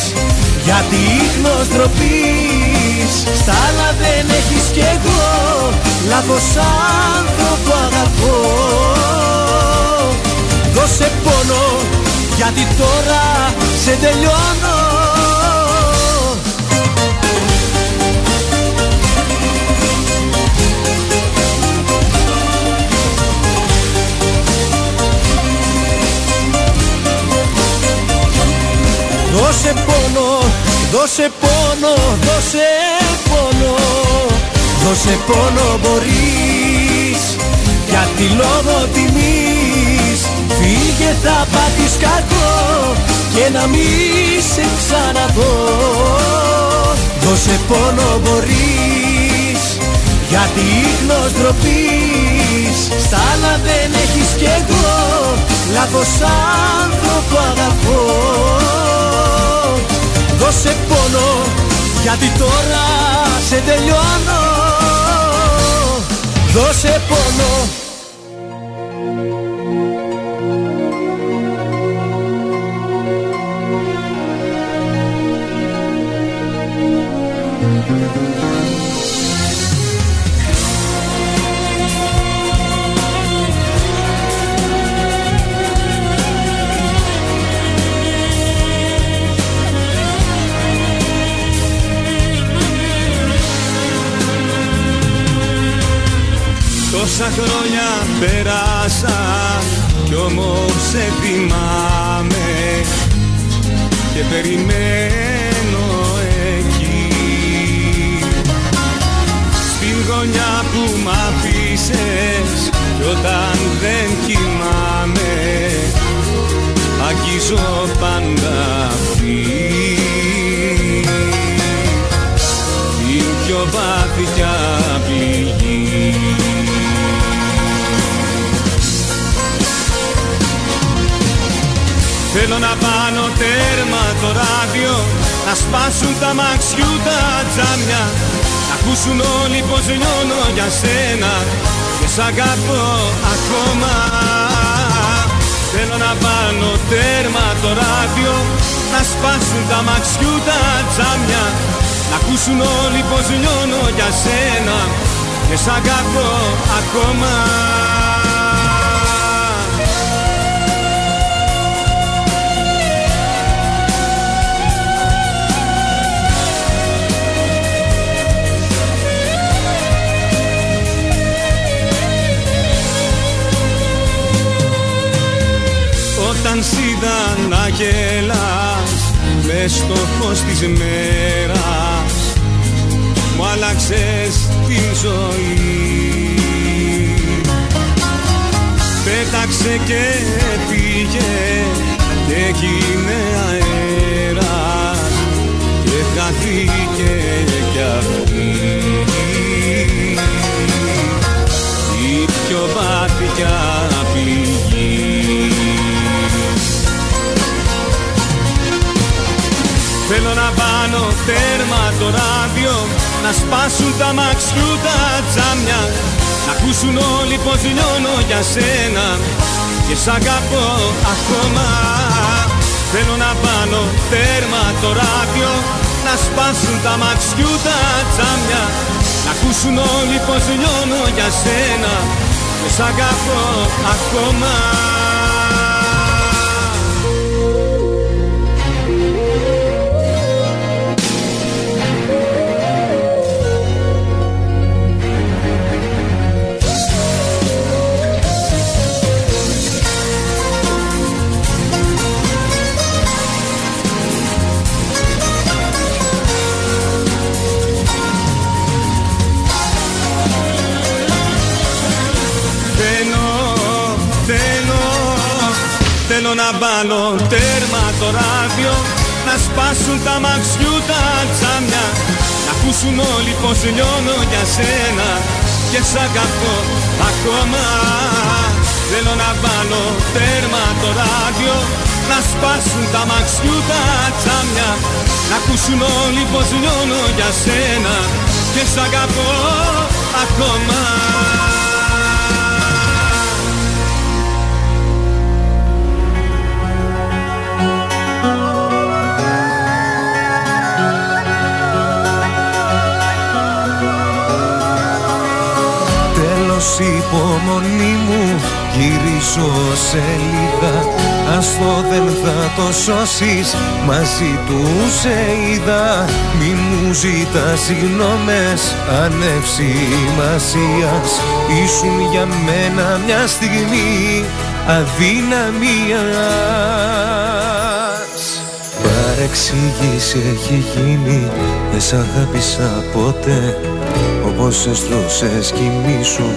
[SPEAKER 8] Γιατί ίχνος ντροπής. Στα άλλα δεν έχεις κι εγώ. Λάθος άνθρωπο αγαπώ. Δώσε πόνο γιατί τώρα σε τελειώνω. Δώσε πόνο, δώσε πόνο, δώσε πόνο. Δώσε πόνο μπορείς Γιατί λόγω τιμής Φύγε θα πάθεις κακό Και να μη σε ξαναδώ. Δώσε πόνο μπορείς Γιατί ίχνος ντροπής. Στα άλλα δεν έχεις κι εγώ Λάθος άνθρωπο αγαπώ. Δώσε πόνο γιατί τώρα σε τελειώνω. Δώσε πόνο
[SPEAKER 15] Τόσα χρόνια πέρασα κι όμως σε θυμάμαι και περιμένω εκεί. Στην γωνιά που μ' αφήσες κι όταν δεν κοιμάμαι αγγίζω πάντα αυτή. Την πιο βαθιά πληγή Θέλω να πάνω τέρμα το ράδιο Να σπάσουν τα μαξιού τα τζάμια. Να ακούσουν όλοι πως λιώνω για σένα Και σ' αγαπώ ακόμα. Θέλω να πάνω τέρμα το ράδιο Να σπάσουν τα μαξιού τα τζάμια. Να ακούσουν όλοι πως λιώνω για σένα Και σ' αγαπώ ακόμα
[SPEAKER 20] αλυσίδα να γελάς Μες στο φως της μέρας Μου άλλαξες τη ζωή. Πέταξε και πήγε και έγινε αέρας και χαθήκε κι αυτή τέρμα το ράδιο να σπάσουν τα μαξιού τα τζάμια να ακούσουν όλοι πως λιώνω για σένα. Και σ' αγαπώ ακόμα. Θέλω να πάνω τέρμα το ράδιο να σπάσουν τα μαξιού τα τζάμια να ακούσουν όλοι πως λιώνω για σένα. Και σ' αγαπώ ακόμα να βάλω τέρμα το ράδιο Να σπάσουν τα μαξιού τα τζάμια Να ακούσουν όλοι πως λιώνω για σένα Και σ' αγαπώ ακόμα. Θέλω να βάλω τέρμα το ράδιο Να σπάσουν τα μαξιού τα τζάμια Να ακούσουν όλοι πως λιώνω για σένα Και σ' αγαπώ ακόμα
[SPEAKER 8] υπομονή μου γυρίζω σελίδα Ας το δεν θα το σώσεις μαζί τους σε είδα. Μη μου ζητάς συγγνώμες ανευσημασίας. Ήσουν για μένα μια στιγμή αδυναμίας. Παρεξήγηση έχει γίνει Δεν σ' αγάπησα ποτέ Όπως έστρωσες κοιμήσου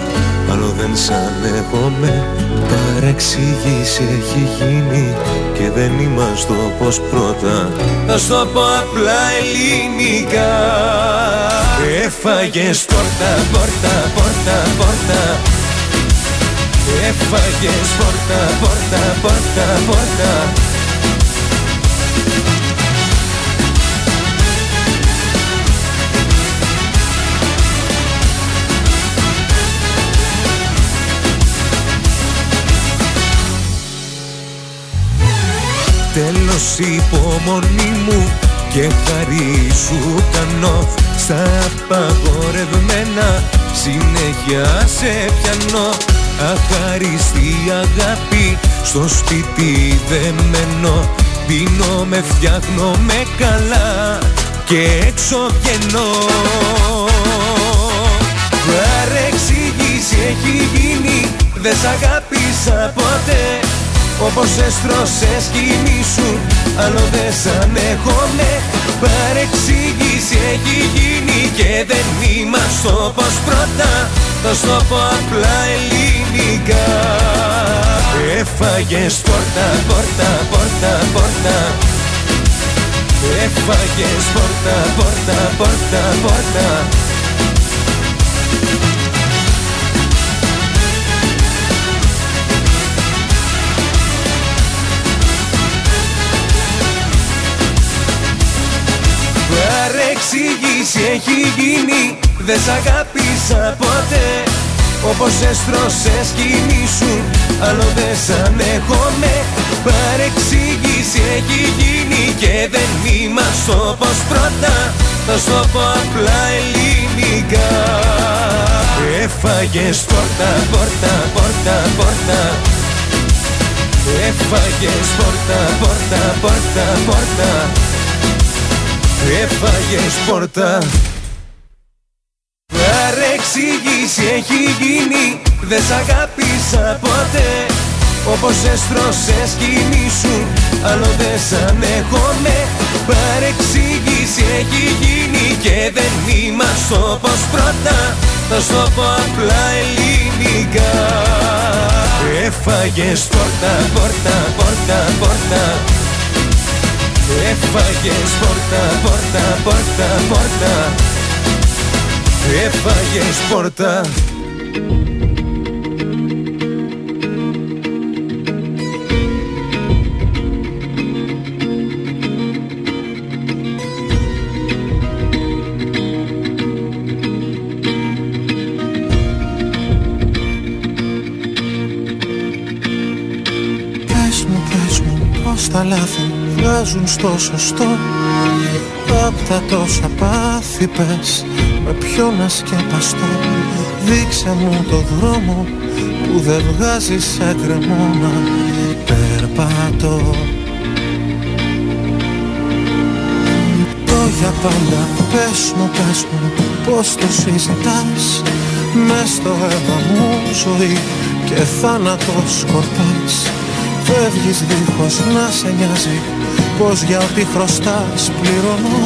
[SPEAKER 8] Άλλο δεν σ' ανέχομαι Παρεξήγηση έχει γίνει Και δεν είμαστε όπως πρώτα. Θα στο πω απλά ελληνικά. Έφαγες πόρτα, πόρτα, πόρτα, πόρτα. Έφαγες πόρτα, πόρτα, πόρτα, πόρτα Τέλος υπομονή μου και χαρί σου κάνω. Στα απαγορευμένα συνέχεια σε πιανώ Αχαριστή αγάπη στο σπίτι δεμένο Πίνω με φτιάχνω με καλά και έξω βγαίνω. Παρεξήγηση έχει γίνει δεν σ' αγάπησα ποτέ όπως έστρωσες κοιμήσου Άλλο δεν σ' ανέχομαι Παρεξήγηση έχει γίνει Και δεν είμαστε όπως πρώτα. Θα στο πω απλά ελληνικά. Έφαγες πόρτα, πόρτα, πόρτα, πόρτα. Έφαγες πόρτα, πόρτα, πόρτα, πόρτα Παρεξήγηση έχει γίνει. Δεν σ' αγάπησα ποτέ. Όπως έστρωσες κοιμήσου Άλλο δεν σ' ανέχομαι. Παρεξήγηση έχει γίνει Και δεν είμαστε όπως πρώτα. Θα στο πω απλά ελληνικά. Έφαγες πόρτα, πόρτα, πόρτα, πόρτα. Έφαγες πόρτα, πόρτα, πόρτα, πόρτα Έφαγες πόρτα Παρεξήγηση έχει γίνει Δεν σ' αγάπησα ποτέ.
[SPEAKER 21] Όπως έστρωσες κινήσουν Άλλο δεν σαν με Παρεξήγηση έχει γίνει και δεν είμαστε όπως πρώτα. Θα στο πω απλά ελληνικά. Έφαγες πόρτα, πόρτα, πόρτα, πόρτα Έφαγες πόρτα, πόρτα, πόρτα, πόρτα. Έφαγες πόρτα.
[SPEAKER 11] Τα λάθη βγάζουν στο σωστό. Απ' τα τόσα πάθη πες με ποιο να σκεπαστώ. Δείξε μου το δρόμο που δεν βγάζεις σε κρεμό να περπατώ. Το για πάντα πες μου, πες μου πως το συζητάς. Μες στο αίμα μου ζωή και θάνατος σκορπάς. Φεύγεις δίχως να σε νοιάζει Πως για ό,τι χρωστάς πληρώνω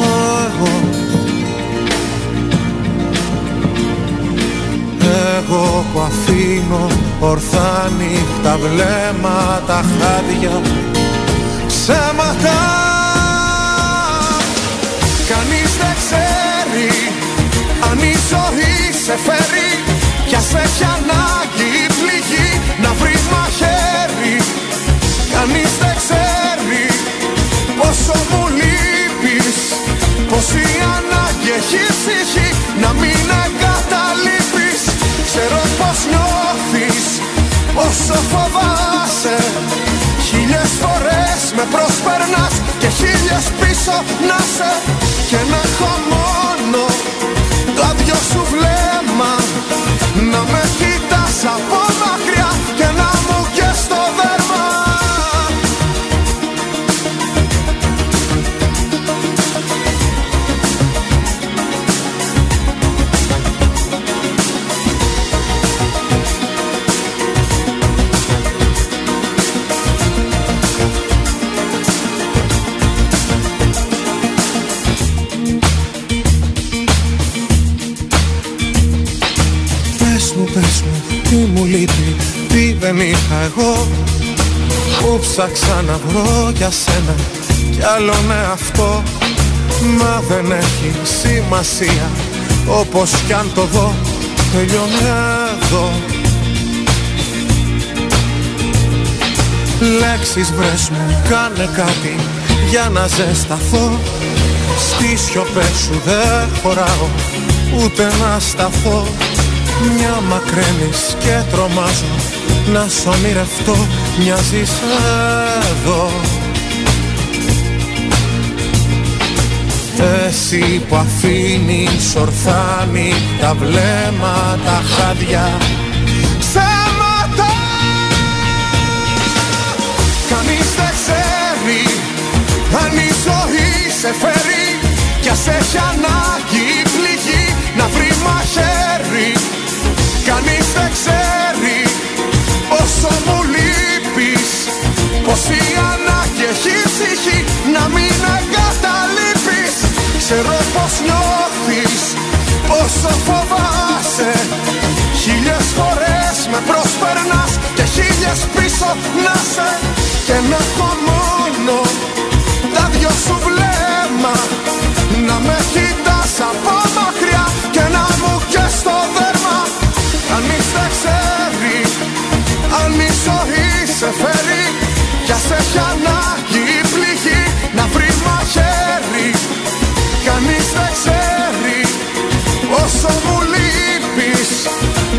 [SPEAKER 11] εγώ. Εγώ που αφήνω ορθά νύχτα βλέμματα χάδια Ψέματα. Κανείς δεν ξέρει αν η ζωή σε φέρει Κι ας έχει ανάγκη Πως η ανάγκη έχει ψυχή να μην εγκαταλείπεις. Ξέρω πως νιώθεις όσο φοβάσαι. Χίλιες φορές με προσπερνάς και χίλιες πίσω να σε. Και να έχω μόνο το άδειο σου βλέμμα. Να με κοιτάς από μακριά είχα εγώ Που ψάξα να βρω για σένα. Κι άλλον αυτό Μα δεν έχει σημασία. Όπως κι αν το δω τελειώνει εδώ. Λέξεις βρες μου κάνε κάτι για να ζεσταθώ. Στις σιωπές σου δεν χωράω ούτε να σταθώ. Μια μακραίνεις και τρομάζω Να σ' ονειρευτώ μοιάζεις εδώ. Εσύ που αφήνεις ορθά τα βλέμματα χάδια Ψέματα. Κανείς δεν ξέρει αν η ζωή σε φέρει Κι ας έχει ανάγκη πληγή να βρει μαχαίρι. Κανείς δεν ξέρει πόσο μου λείπεις Πως η ανάγκη έχει ψυχή να μην εγκαταλείπεις. Ξέρω πως νιώθεις πόσο φοβάσαι. Χίλιες φορές με προσπερνάς και χίλιες πίσω να σε. Και να έχω μόνο τα δυο σου βλέμμα Να με κοιτάς από μακριά και να μου και στο δέρμα. Κανείς δεν ξέρει αν η ζωή σε φέρει. Κι ας έχει ανάγκη η πληγή να βρει μαχαίρι Κανείς δεν ξέρει όσο μου λείπεις.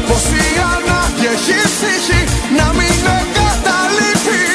[SPEAKER 11] Πως η ανάγκη έχει ψυχή να μην εγκαταλείπεις.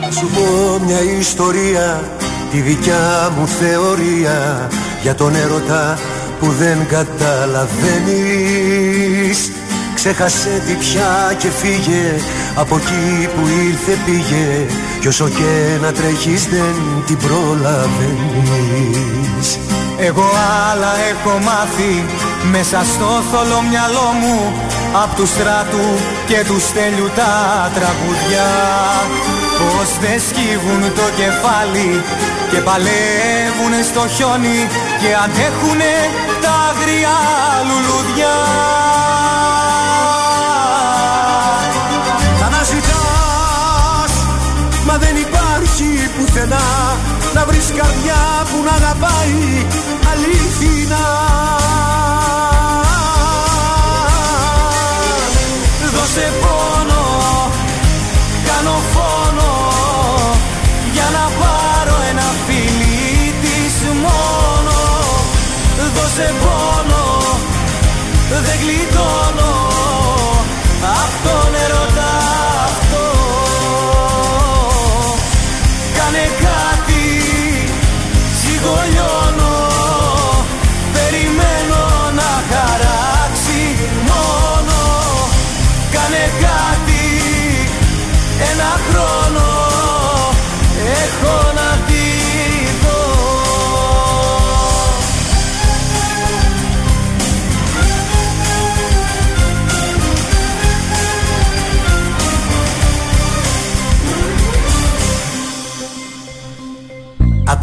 [SPEAKER 5] Να σου πω μια ιστορία τη δικιά μου θεωρία. Για τον έρωτα που δεν καταλαβαίνεις. Ξέχασε τι πια και φύγε από εκεί που ήρθε πήγε. Κι όσο και να τρέχεις δεν την προλαβαίνεις.
[SPEAKER 22] Εγώ άλλα έχω μάθει
[SPEAKER 8] Μέσα στο θολό μυαλό μου Απ' του στράτου και του στέλιου τα τραγουδιά Πως δεν σκύβουν το κεφάλι Και παλεύουνε στο χιόνι Και αντέχουνε τα αγριά λουλουδιά Αναζητάς Μα δεν υπάρχει πουθενά. Να βρεις καρδιά που να αγαπάει αλήθινα Δώσε πόνο, Δώσε πόνο, δεν γλιτώνω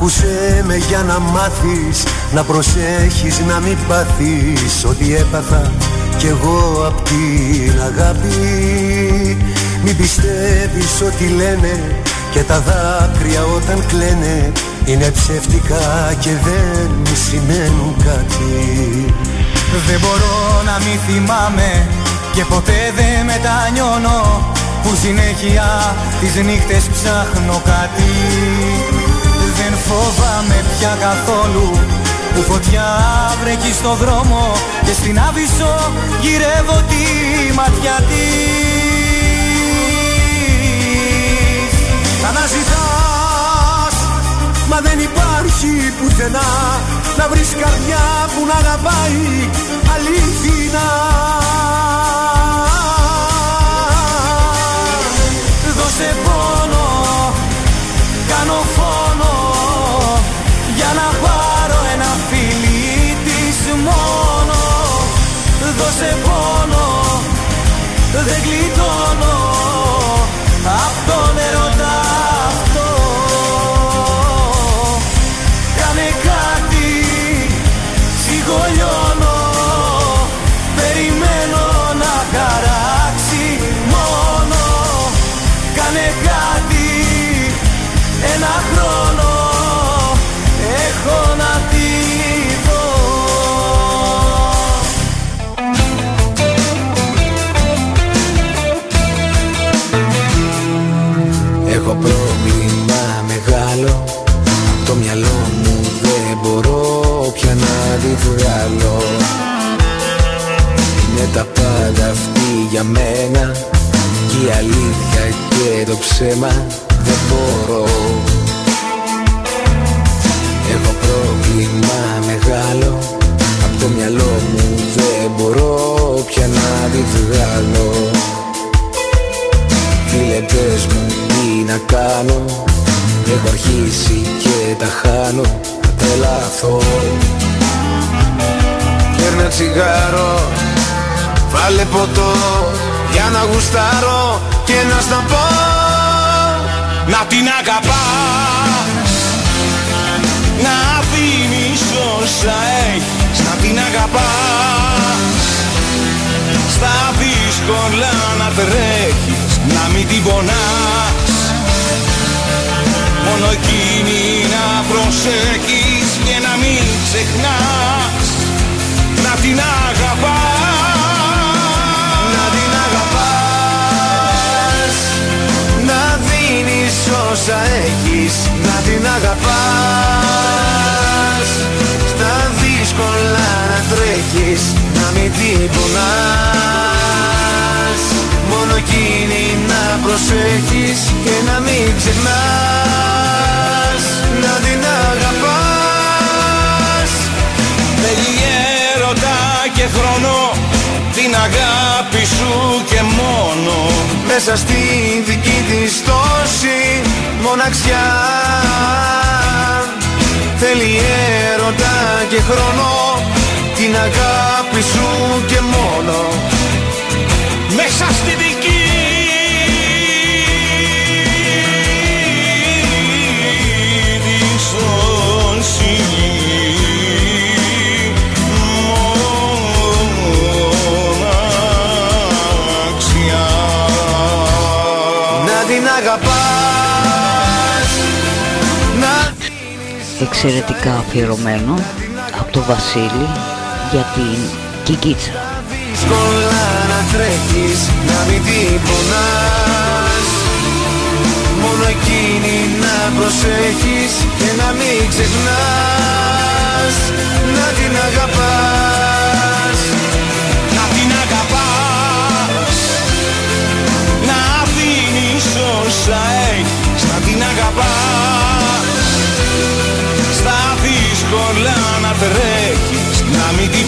[SPEAKER 5] Άκουσέ με για να μάθεις Να προσέχεις να μην πάθεις Ό,τι έπαθα κι εγώ απ' την αγάπη. Μην πιστεύεις ό,τι λένε Και τα δάκρυα όταν κλαίνε Είναι ψεύτικα και δεν σημαίνουν κάτι.
[SPEAKER 8] Δεν μπορώ να μην θυμάμαι Και ποτέ δεν μετανιώνω Που συνέχεια τις νύχτες ψάχνω κάτι. Δεν φοβάμαι πια καθόλου. Που φωτιά βρέχει στο δρόμο Και στην άβυσσο γυρεύω τη ματιά της.
[SPEAKER 23] Αναζητάς Μα δεν υπάρχει πουθενά. Να βρεις καρδιά που να αγαπάει αλήθινα
[SPEAKER 8] Δώσε πόνο, κάνω φόνο Δώσε πόνο, δεν γλιτώνω
[SPEAKER 22] για μένα. Και η αλήθεια και το ψέμα δεν μπορώ. Έχω πρόβλημα μεγάλο. Απ' το μυαλό μου δεν μπορώ πια να τη βγάλω. Φίλε πες μου τι να κάνω. Έχω αρχίσει και τα χάνω. Θα τρελαθώ.
[SPEAKER 24] Παίρνε τσιγάρο Βάλε ποτό Για να γουστάρω Και να στα πω Να την αγαπάς. Να αφήνεις όσα έχεις Να την αγαπάς. Στα δύσκολα να τρέχεις Να μην την πονάς. Μόνο εκείνη να προσέχεις Και να μην ξεχνάς. Να την αγαπάς
[SPEAKER 23] όσα έχεις Να την αγαπάς. Στα δύσκολα να τρέχεις Να μην την πονάς. Μόνο εκείνη να προσέχεις Και να μην ξεχνάς. Να την αγαπάς.
[SPEAKER 24] Θέλει έρωτα και χρόνο Την αγάπη σου και μόνο
[SPEAKER 23] Μέσα στη δική της τόση μοναξιά. Θέλει έρωτα και χρόνο Την αγάπη
[SPEAKER 3] Εξαιρετικά αφιερωμένο από το Βασίλη για την Κικίτσα.
[SPEAKER 25] δύσκολα να τρέχεις Να μην την πονάς. Μόνο εκείνη να προσέχεις Και να μην ξεχνάς. Να την αγαπάς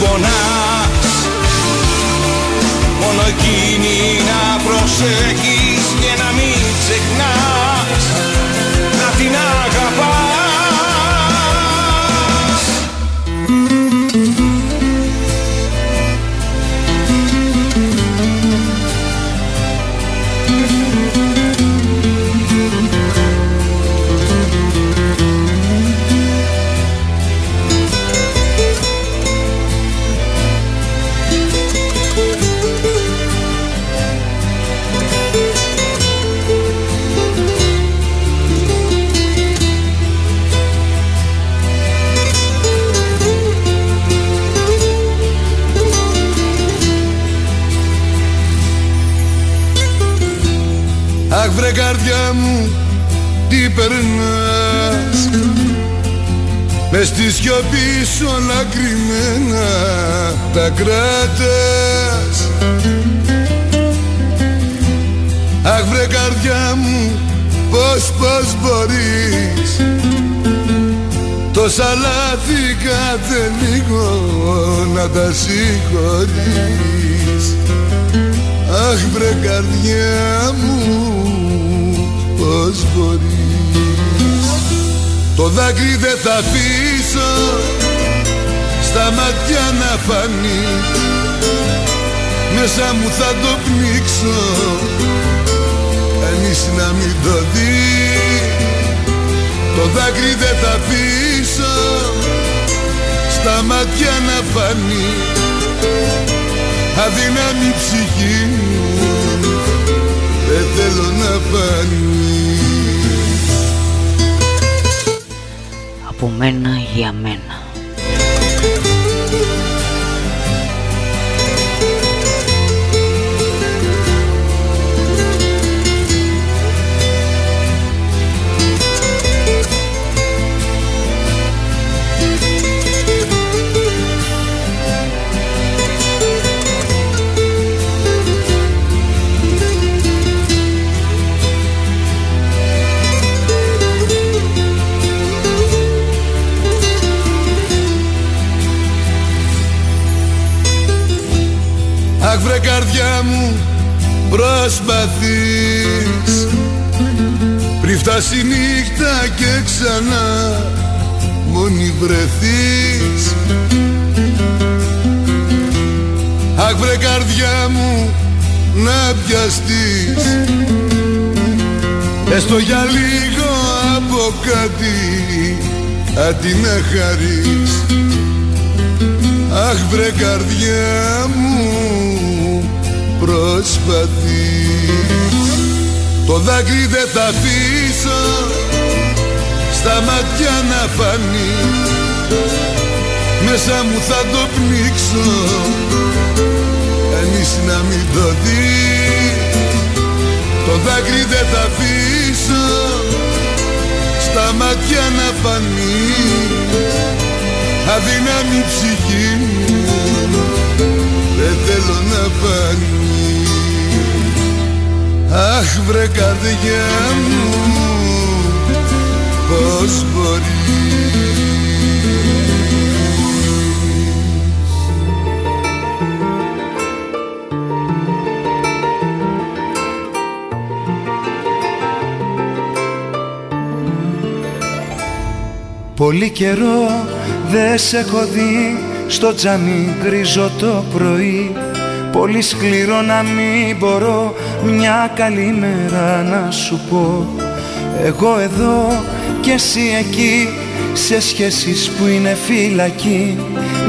[SPEAKER 26] πονάς Μόνο εκείνη να προσέχεις
[SPEAKER 27] βρε καρδιά μου τι περνάς; Μες στη σιωπή σου όλα κρυμμένα τα κράτας Αχ βρε καρδιά μου πως πως μπορείς; Τόσα λάθη κάθε λίγο να τα συγχωρείς. Αχ βρε καρδιά μου πως μπορείς Το δάκρυ δεν θα αφήσω στα μάτια να φανεί. Μέσα μου θα το πνίξω κανείς να μην το δει. Το δάκρυ δεν θα αφήσω στα μάτια να φανεί. Αδύναμη ψυχή μου δεν θέλω να φανεί
[SPEAKER 3] Από μένα για μένα.
[SPEAKER 27] Αχ βρε καρδιά μου προσπαθείς. Πριν φτάσει η νύχτα και ξανά μόνη βρεθείς. Αχ βρε καρδιά μου να πιαστείς. Έστω για λίγο από κάτι αντί να χαρείς. Αχ βρε καρδιά μου προσπαθείς. Το δάκρυ δεν θα αφήσω στα μάτια να φανεί. Μέσα μου θα το πνίξω κανείς να μην το δει. Το δάκρυ δεν θα αφήσω στα μάτια να φανεί. Αδύναμη ψυχή μου δεν θέλω να φανεί. Αχ βρε καρδιά μου πως
[SPEAKER 6] Πολύ καιρό δεν σε έχω δει στο τζαμί γκρίζω το πρωί. Πολύ σκληρό να μην μπορώ μια καλή μέρα να σου πω. Εγώ εδώ και εσύ εκεί σε σχέσεις που είναι φυλακή.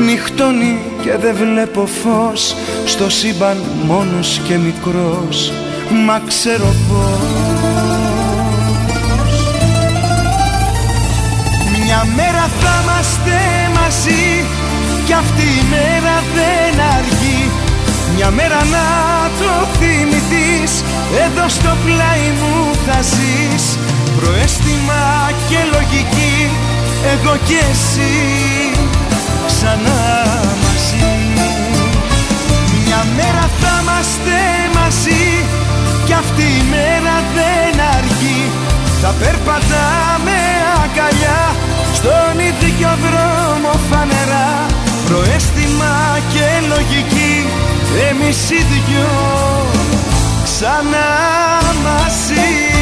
[SPEAKER 6] Νυχτώνει και δεν βλέπω φως στο σύμπαν μόνος και μικρός. Μα ξέρω πως Μια μέρα θα είμαστε μαζί. Κι αυτή η μέρα δεν αργεί. Μια μέρα να το θυμηθείς Εδώ στο πλάι μου θα ζεις. Προέστημα και λογική Εγώ και εσύ Ξανά μαζί. Μια μέρα θα είμαστε μαζί Κι αυτή η μέρα δεν αργεί. Θα περπατάμε αγκαλιά Στον ίδιο δρόμο φανερά Προέστημα και λογική Εμείς οι δυο Ξανά μαζί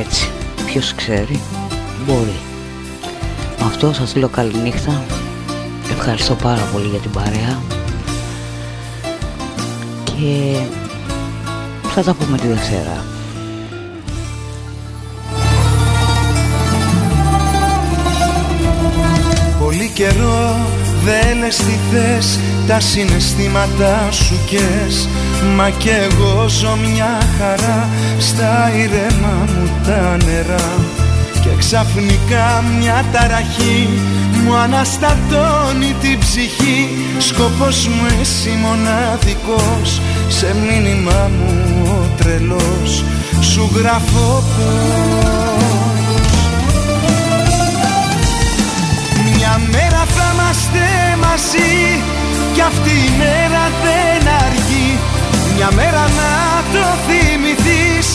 [SPEAKER 3] Έτσι, ποιος ξέρει, μπορεί. Με αυτό σας λέω καληνύχτα. Ευχαριστώ πάρα πολύ για την παρέα. Και θα τα πούμε τη Δευτέρα.
[SPEAKER 6] Καιρό δεν λες τι θες Τα συναισθήματα σου κες. Μα κι εγώ ζω μια χαρά Στα ήρεμα μου τα νερά. Και ξαφνικά μια ταραχή Μου αναστατώνει την ψυχή. Σκοπός μου εσύ μοναδικός Σε μήνυμα μου ο τρελός. Σου γράφω πως Κι αυτή η μέρα δεν αργεί. Μια μέρα να το θυμηθείς.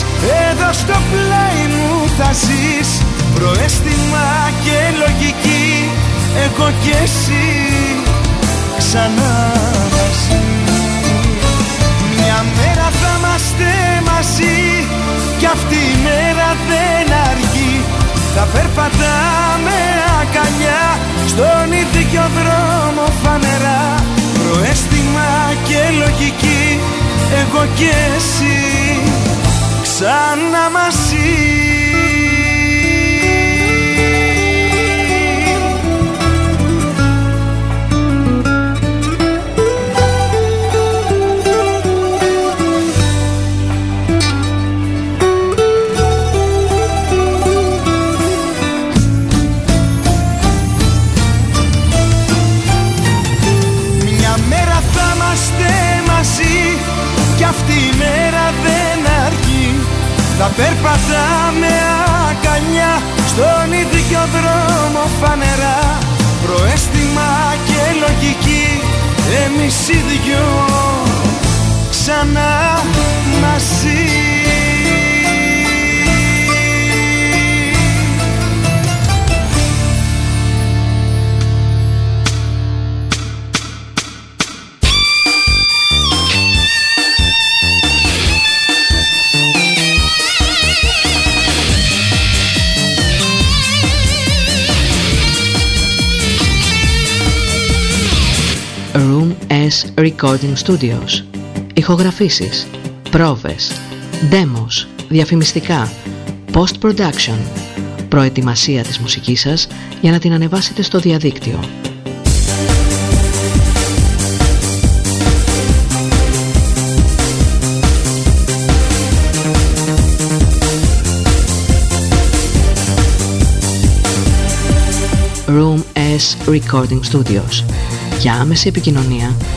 [SPEAKER 6] Εδώ στο πλάι μου θα ζεις. Προέστημα και λογική. Εγώ και εσύ Ξανά μαζί Μια μέρα θα είμαστε μαζί. Κι αυτή η μέρα δεν αργεί. Θα περπατάμε αγκαλιά. Στον ίδιο δρόμο φανερά Προέστημα και λογική εγώ και εσύ ξανά μαζί περπατάμε αγκαλιά Στον ίδιο δρόμο φανερά. Προέστημα και λογική Εμείς οι δυο. Ξανά μαζί
[SPEAKER 28] Recording Studios. Ηχογραφήσεις, πρόβες, demos, διαφημιστικά, post-production, προετοιμασία της μουσικής σας για να την ανεβάσετε στο διαδίκτυο. Room S Recording Studios. Για άμεση επικοινωνία